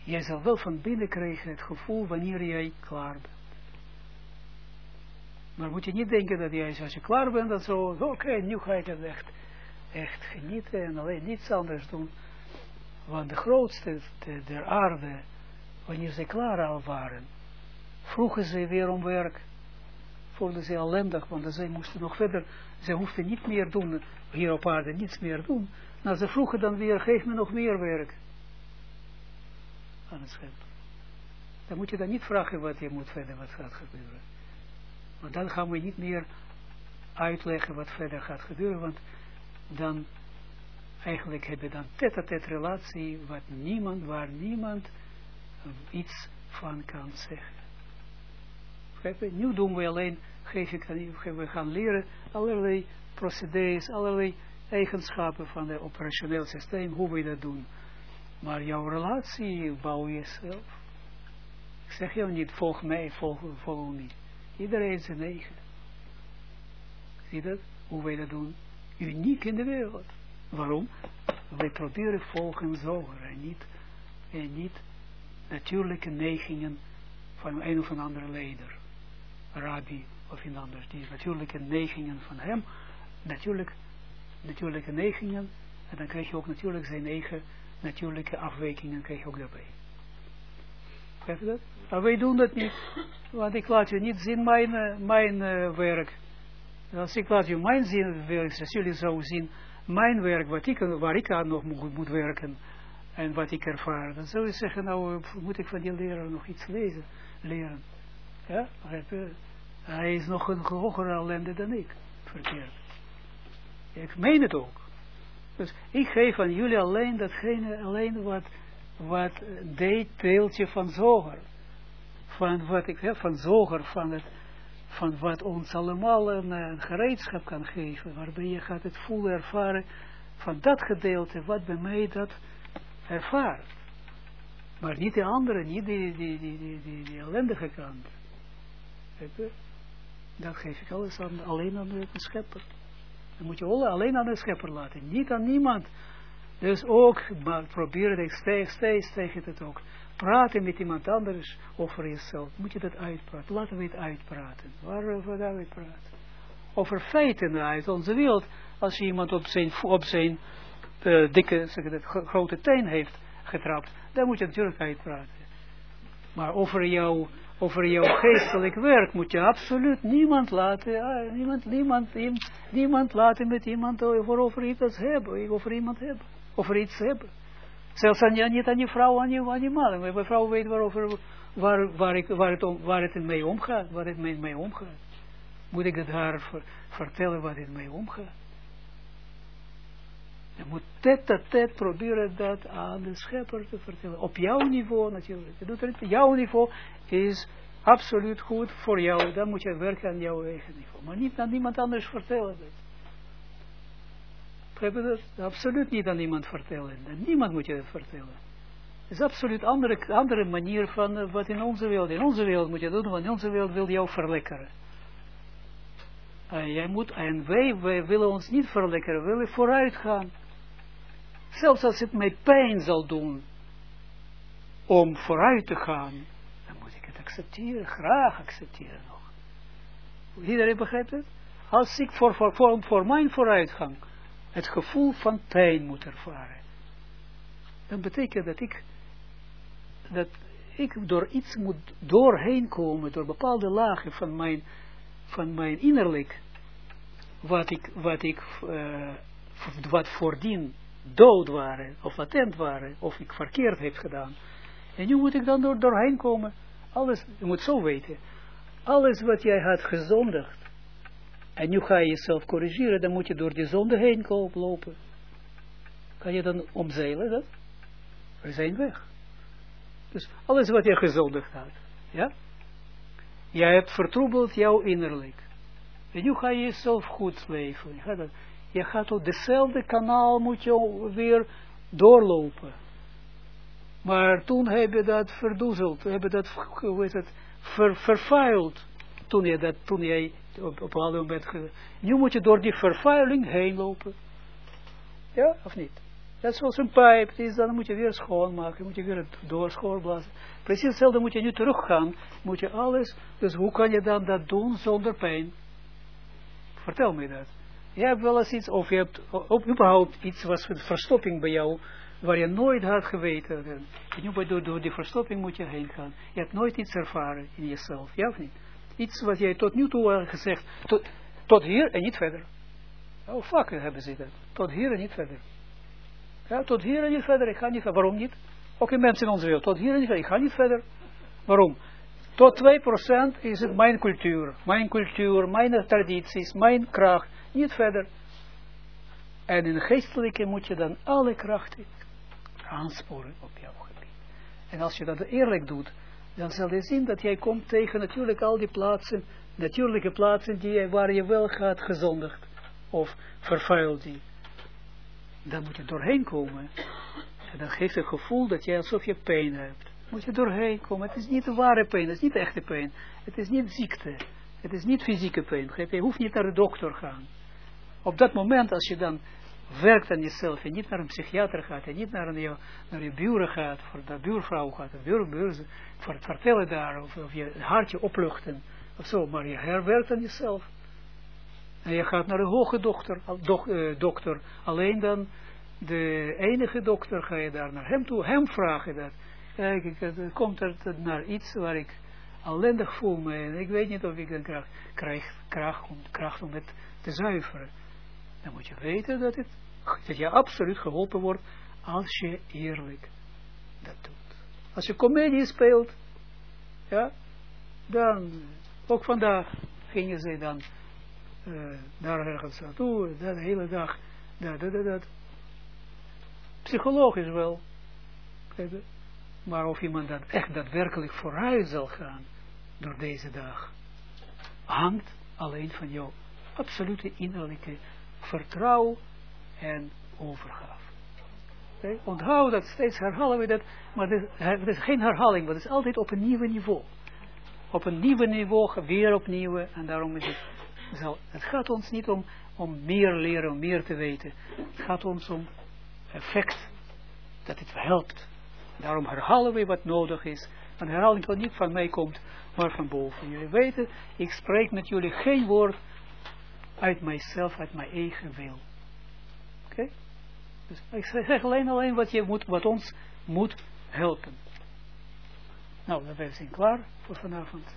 Jij zal wel van binnen krijgen het gevoel wanneer jij klaar bent. Maar moet je niet denken dat jij, als je klaar bent, dan zo, oké, nu ga het echt, echt genieten en alleen niets anders doen. Want de grootste der aarde, wanneer ze klaar al waren, vroegen ze weer om werk. Vonden ze ellendig, want ze moesten nog verder, ze hoefden niet meer doen, hier op aarde niets meer doen. Nou, ze vroegen dan weer, geef me nog meer werk aan het schep. Dan moet je dan niet vragen wat je moet verder, wat gaat gebeuren. Want dan gaan we niet meer uitleggen wat verder gaat gebeuren, want dan eigenlijk heb je dan tête-à-tête relatie wat niemand, waar niemand iets van kan zeggen. Nu doen we alleen, geef we gaan leren allerlei procedures, allerlei eigenschappen van het operationeel systeem, hoe we dat doen. Maar jouw relatie bouw je zelf. Ik zeg jou niet, volg mij, volg, volg niet. Iedereen zijn eigen. Zie dat? Hoe wij dat doen? Uniek in de wereld. Waarom? Wij proberen volgen zoger en niet, en niet natuurlijke neigingen van een of een andere leider. Rabbi of een ander. Die natuurlijke neigingen van hem. Natuurlijk, natuurlijke neigingen. En dan krijg je ook natuurlijk zijn eigen natuurlijke afwijkingen krijg je ook daarbij. Begrijp dat? Maar wij doen dat niet, want ik laat je niet zien mijn, uh, mijn uh, werk. Als ik laat je mijn zien, werk, als jullie zo zien, mijn werk, wat ik, waar ik aan nog moet, moet werken, en wat ik ervaar, dan zou je zeggen, nou moet ik van die leraar nog iets lezen, leren. Ja, hij is nog een hogere ellende dan ik, verkeerd. Ik meen het ook. Dus ik geef aan jullie alleen datgene, alleen wat, wat deed deeltje van zoger. Van wat ik heb, van zoger, van het, van wat ons allemaal een, gereedschap kan geven, waarbij je gaat het voelen ervaren van dat gedeelte, wat bij mij dat ervaart. Maar niet de andere, niet die, die, die, die, die, die ellendige kant. Dat geef ik alles aan, alleen aan de schepper. Dan moet je alleen aan de schepper laten, niet aan niemand. Dus ook, maar probeer het steeds, steeds tegen het ook. Praten met iemand anders over jezelf. Moet je dat uitpraten. Laten we het uitpraten. Waarover gaan we praten? Over feiten uit onze wereld. Als je iemand op zijn, op zijn uh, dikke, zeg het, grote teen heeft getrapt, dan moet je natuurlijk uitpraten. Maar over jouw over jouw geestelijk werk moet je absoluut niemand laten, uh, niemand, niemand, niemand laten met iemand over, over iets hebben, over iemand hebben, over iets hebben. Zelfs aan je, niet aan je vrouw, aan je, aan je man. Mijn vrouw weet waarover, waar, waar, ik, waar, het, waar het mee omgaat, waar het mee, omgaat. Moet ik het haar ver, vertellen waar het mee omgaat. Je moet tet a tet proberen dat aan de schepper te vertellen. Op jouw niveau natuurlijk. Je doet het, jouw niveau is absoluut goed voor jou. Dan moet je werken aan jouw eigen niveau. Maar niet aan iemand anders vertellen. Je dat? Absoluut niet aan iemand vertellen. En niemand moet je dat vertellen. Het is absoluut een andere, andere manier van uh, wat in onze wereld. In onze wereld moet je doen, want in onze wereld wil jou verlekkeren. En jij moet, en wij, wij willen ons niet verlekkeren, we willen vooruit gaan. Zelfs als het mij pijn zal doen om vooruit te gaan, dan moet ik het accepteren, graag accepteren nog. Iedereen begrijpt het? Als ik voor, voor, voor, voor mijn vooruitgang het gevoel van pijn moet ervaren, dan betekent dat ik, dat ik door iets moet doorheen komen, door bepaalde lagen van mijn, van mijn innerlijk, wat ik, wat ik, uh, wat voordien dood waren, of latent waren, of ik verkeerd heb gedaan. En nu moet ik dan door, doorheen komen. Alles, je moet zo weten. Alles wat jij had gezondigd, en nu ga je jezelf corrigeren, dan moet je door die zonde heen lopen. Kan je dan omzeilen dat? We zijn weg. Dus alles wat je gezondigd had, ja? Jij hebt vertroebeld jouw innerlijk. En nu ga je jezelf goed leven. Je je gaat op dezelfde kanaal moet je weer doorlopen. Maar toen heb je dat verdoezeld, heb je dat, hoe heet het, ver, vervuild. Toen je dat, toen jij op, op een moment, nu moet je door die vervuiling heen lopen. Ja, of niet? Dat is zoals een pijp, is, dan moet je weer schoonmaken, moet je weer door schoonblazen. Precies hetzelfde moet je nu teruggaan, moet je alles, dus hoe kan je dan dat doen zonder pijn? Vertel me dat. Je hebt wel eens iets, of je hebt op, überhaupt iets was met verstopping bij jou, waar je nooit had geweten. En nu door, door die verstopping moet je heen gaan. Je hebt nooit iets ervaren in jezelf, ja of niet? Iets wat jij tot nu toe had gezegd, tot, tot hier en niet verder. Oh, fuck, hebben ze dat. Tot hier en niet verder. Ja, tot hier en niet verder, ik ga niet verder. Waarom niet? Ook in mensen in onze wereld, tot hier en niet verder, ik ga niet verder. Waarom? Tot 2% is het mijn cultuur, mijn cultuur, mijn tradities, mijn kracht, niet verder. En in geestelijke moet je dan alle krachten aansporen op jouw gebied. En als je dat eerlijk doet, dan zal je zien dat jij komt tegen natuurlijk al die plaatsen, natuurlijke plaatsen die, waar je wel gaat gezondigd of vervuild die. Dan moet je doorheen komen. En dan geeft het gevoel dat jij alsof je pijn hebt. Moet je doorheen komen. Het is niet ware pijn, het is niet echte pijn. Het is niet ziekte. Het is niet fysieke pijn. Je hoeft niet naar de dokter te gaan. Op dat moment, als je dan werkt aan jezelf en niet naar een psychiater gaat en niet naar, een, naar je buren gaat, voor de buurvrouw gaat, de voor het vertellen daar, of, of je hartje opluchten, of zo, maar je herwerkt aan jezelf. En je gaat naar een hoge dokter, do, uh, dokter, alleen dan de enige dokter ga je daar naar hem toe, hem vragen dat. Kijk, ik, komt er naar iets waar ik ellendig voel me. En ik weet niet of ik dan kracht, krijg kracht, om, kracht om het te zuiveren. Dan moet je weten dat, het, je absoluut geholpen wordt als je eerlijk dat doet. Als je comedie speelt, ja, dan, ook vandaag gingen ze dan uh, daar ergens naartoe, de hele dag, dat, dat, dat. Psychologisch wel. Maar of iemand dan echt daadwerkelijk vooruit zal gaan door deze dag, hangt alleen van jouw absolute innerlijke vertrouwen en overgave. Onthoud dat, steeds herhalen we dat, maar het is geen herhaling, maar het is altijd op een nieuw niveau. Op een nieuw niveau, weer opnieuw, en daarom is het zo. Het gaat ons niet om, om meer leren, om meer te weten. Het gaat ons om effect, dat het helpt. Daarom herhalen we wat nodig is. En herhaling wat niet van mij komt, maar van boven. Jullie weten, ik spreek met jullie geen woord uit mijzelf, uit mijn eigen wil. Oké? Dus ik zeg alleen alleen wat, je moet, wat ons moet helpen. Nou, dan zijn we klaar voor vanavond.